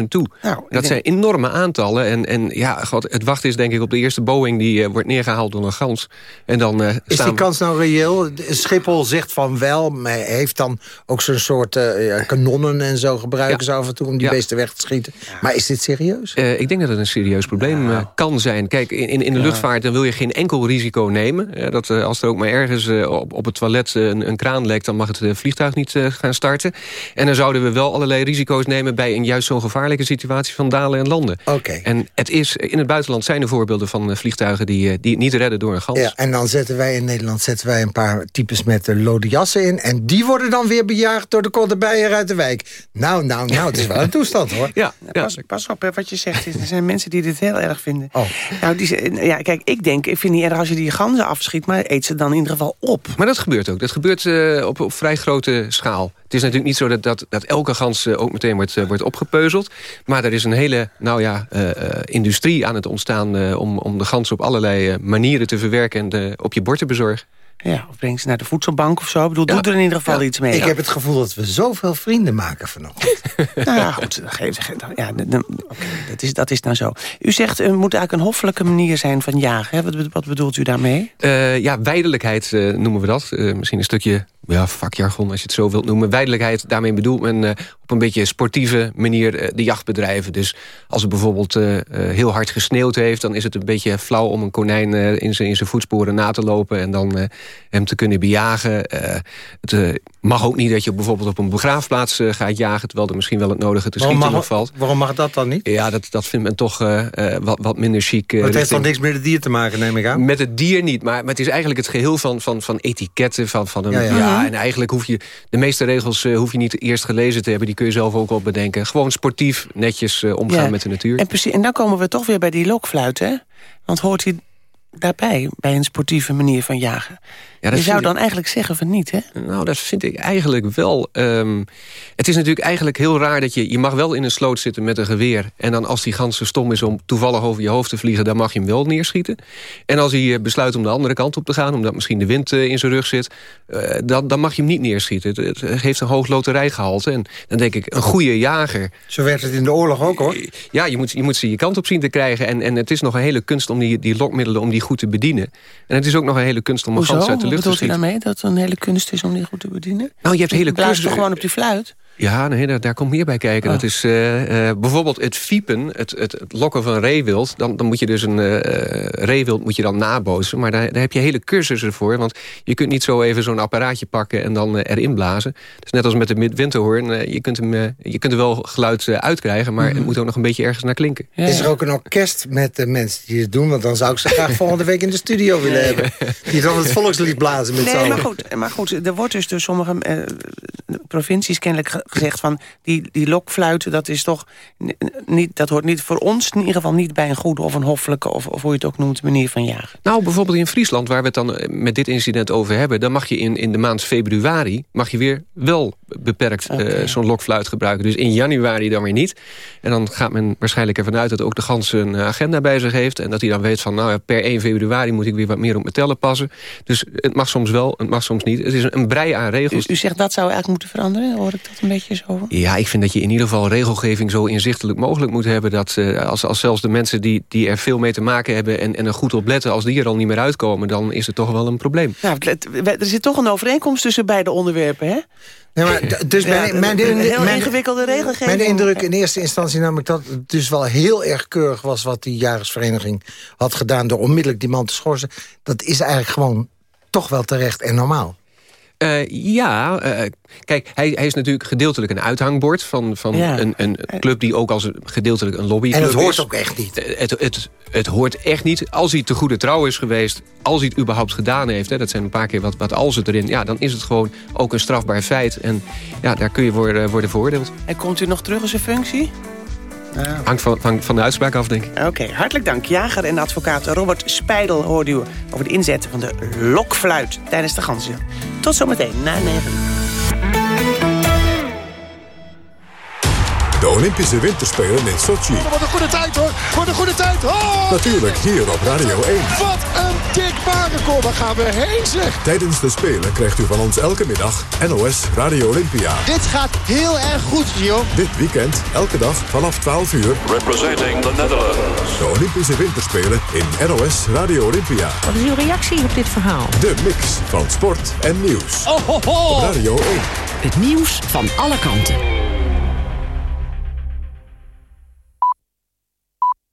100.000 toe. Nou, dat zijn enorme aantallen. En, en ja, God, het wachten is denk ik op de eerste Boeing... die uh, wordt neergehaald door een gans. En dan, uh, is die kans nou reëel? Schiphol zegt van wel, maar heeft dan ook zo'n soort uh, kanonnen en zo... gebruiken ja. ze af en toe om die ja. beesten weg te schieten. Maar is dit serieus? ik denk dat het een serieus probleem kan zijn. Kijk, in, in de luchtvaart dan wil je geen enkel risico nemen. dat, als er ook maar ergens op, op het toilet een, een kraan lekt... dan mag het vliegtuig niet gaan starten. En dan zouden we wel allerlei risico's nemen... bij een juist zo'n gevaarlijke situatie van dalen en landen. Okay. En het is, in het buitenland zijn er voorbeelden van vliegtuigen... die, die het niet redden door een gans. Ja, en dan zetten wij in Nederland zetten wij een paar types met de lode jassen in... en die worden dan weer bejaagd door de koddenbijer uit de wijk. Nou, nou, nou, het is wel een toestand, hoor. [laughs] Ja, ja. Pas, pas op hè, wat je zegt. Er zijn mensen die dit heel erg vinden. Oh. Nou, die, ja, kijk, ik denk, ik vind niet erg als je die ganzen afschiet... maar eet ze dan in ieder geval op. Maar dat gebeurt ook. Dat gebeurt uh, op, op vrij grote schaal. Het is natuurlijk niet zo dat, dat, dat elke gans uh, ook meteen wordt, uh, wordt opgepeuzeld. Maar er is een hele nou ja, uh, industrie aan het ontstaan... om, om de gans op allerlei manieren te verwerken... en op je bord te bezorgen. Ja, of breng ze naar de voedselbank of zo. Ik bedoel, ja. doe er in ieder geval ja. iets mee. Ik heb het gevoel dat we zoveel vrienden maken vanochtend. [laughs] nou ja, goed. Geef, ja, okay, dat, is, dat is nou zo. U zegt, het moet eigenlijk een hoffelijke manier zijn van jagen. Hè? Wat, wat bedoelt u daarmee? Uh, ja, wijdelijkheid uh, noemen we dat. Uh, misschien een stukje ja, vakjargon, als je het zo wilt noemen. Wijdelijkheid, daarmee bedoelt men uh, op een beetje sportieve manier uh, de jachtbedrijven. Dus als het bijvoorbeeld uh, heel hard gesneeuwd heeft... dan is het een beetje flauw om een konijn in zijn voetsporen na te lopen... en dan hem te kunnen bejagen. het mag ook niet dat je bijvoorbeeld op een begraafplaats gaat jagen... terwijl er misschien wel het nodige te schieten nog valt. Waarom mag dat dan niet? Ja, dat, dat vindt men toch wat, wat minder chic. maar het heeft dan niks met het dier te maken, neem ik aan? Met het dier niet, maar, maar het is eigenlijk het geheel van, van, van etiketten... van, van een, ja, ja. ja en eigenlijk hoef je... de meeste regels uh, hoef je niet eerst gelezen te hebben. Die kun je zelf ook wel bedenken. Gewoon sportief, netjes uh, omgaan ja. met de natuur. En, precies, en dan komen we toch weer bij die lokfluit, hè? Want hoort hij daarbij, bij een sportieve manier van jagen? Ja, je zou dan ik... eigenlijk zeggen van niet, hè? Nou, dat vind ik eigenlijk wel... Um, het is natuurlijk eigenlijk heel raar dat je... je mag wel in een sloot zitten met een geweer... en dan als die gans zo stom is om toevallig over je hoofd te vliegen... dan mag je hem wel neerschieten. En als hij besluit om de andere kant op te gaan... omdat misschien de wind uh, in zijn rug zit... Uh, dan, dan mag je hem niet neerschieten. Het, het heeft een hoog loterijgehalte. En dan denk ik, een goede jager... Zo werd het in de oorlog ook, hoor. Ja, je moet, je moet ze je kant op zien te krijgen. En, en het is nog een hele kunst om die, die lokmiddelen om die goed te bedienen. En het is ook nog een hele kunst om een gans uit de lucht te schieten. Wat bedoelt u daarmee? Dat het een hele kunst is om die goed te bedienen? Nou, je hebt hele cursussen... toch gewoon op die fluit? Ja, nee, daar, daar komt meer bij kijken. Oh. Dat is uh, uh, bijvoorbeeld het fiepen, het, het, het, lokken van reewild. Dan, dan moet je dus een uh, reewild moet je dan nabootsen. Maar daar, daar heb je hele cursussen voor. Want je kunt niet zo even zo'n apparaatje pakken en dan erin blazen. Dus net als met de midwinterhoorn. je, kunt hem, je kunt er wel geluid uitkrijgen, maar mm -hmm. het moet ook nog een beetje ergens naar klinken. Ja. Is er ook een orkest met de mensen die het doen? Want dan zou ik ze graag volgende week in de studio [laughs] willen hebben. Die dan het volkslied blazen met nee, maar goed, maar goed, er wordt dus door sommige provincies kennelijk gezegd van die, die lokfluiten, dat is toch niet, dat hoort niet voor ons in ieder geval niet bij een goede of een hoffelijke of, of hoe je het ook noemt manier van jagen. Nou, bijvoorbeeld in Friesland, waar we het dan met dit incident over hebben, dan mag je in, in de maand februari mag je weer wel beperkt okay. uh, zo'n lokfluit gebruiken. Dus in januari dan weer niet. En dan gaat men waarschijnlijk ervan uit dat ook de gans een agenda bij zich heeft en dat hij dan weet van nou per 1 februari moet ik weer wat meer op mijn tellen passen. Dus het mag soms wel, het mag soms niet. Het is een, een brei aan regels. U, u zegt dat zou eigenlijk moeten veranderen, hoor ik dat een beetje zo? Ja, ik vind dat je in ieder geval regelgeving zo inzichtelijk mogelijk moet hebben... dat uh, als, als zelfs de mensen die, die er veel mee te maken hebben... En, en er goed op letten, als die er al niet meer uitkomen... dan is het toch wel een probleem. Nou, er zit toch een overeenkomst tussen beide onderwerpen, hè? Ja, maar dus mijn, mijn, een heel mijn- ingewikkelde regelgeving. Mijn indruk in eerste instantie namelijk dat het dus wel heel erg keurig was... wat die jagersvereniging had gedaan door onmiddellijk die man te schorsen. Dat is eigenlijk gewoon toch wel terecht en normaal. Eh, ja, eh, kijk, hij, hij is natuurlijk gedeeltelijk een uithangbord... van, van Ja. een, een club die ook als een, gedeeltelijk een lobbyclub En is. het hoort ook echt niet. Eh, Het, het, het hoort echt niet. Als hij te goede trouw is geweest, als hij het überhaupt gedaan heeft... Hè, dat zijn een paar keer wat, wat als het erin... ja, dan is het gewoon ook een strafbaar feit. En ja, daar kun je worden, worden veroordeeld. En komt u nog terug in zijn functie? Hangt van, van, van de uitspraak af, denk ik. Oké, hartelijk dank. Jager en advocaat Robert Spijdel hoorde u over de inzet van de lokfluit tijdens de ganzen. Tot zometeen, na 9 De Olympische Winterspelen in Sochi. Wat een goede tijd hoor. Wat een goede tijd. Oh, Natuurlijk hier op Radio 1. wat een dik wagenkom. Waar gaan we heen zeg. Tijdens de Spelen krijgt u van ons elke middag NOS Radio Olympia. Dit gaat heel erg goed, Gio. Dit weekend, elke dag vanaf 12 uur. Representing the Netherlands. De Olympische Winterspelen in NOS Radio Olympia. Wat is uw reactie op dit verhaal? De mix van sport en nieuws. Oh, ho, ho. Op Radio 1. Het nieuws van alle kanten.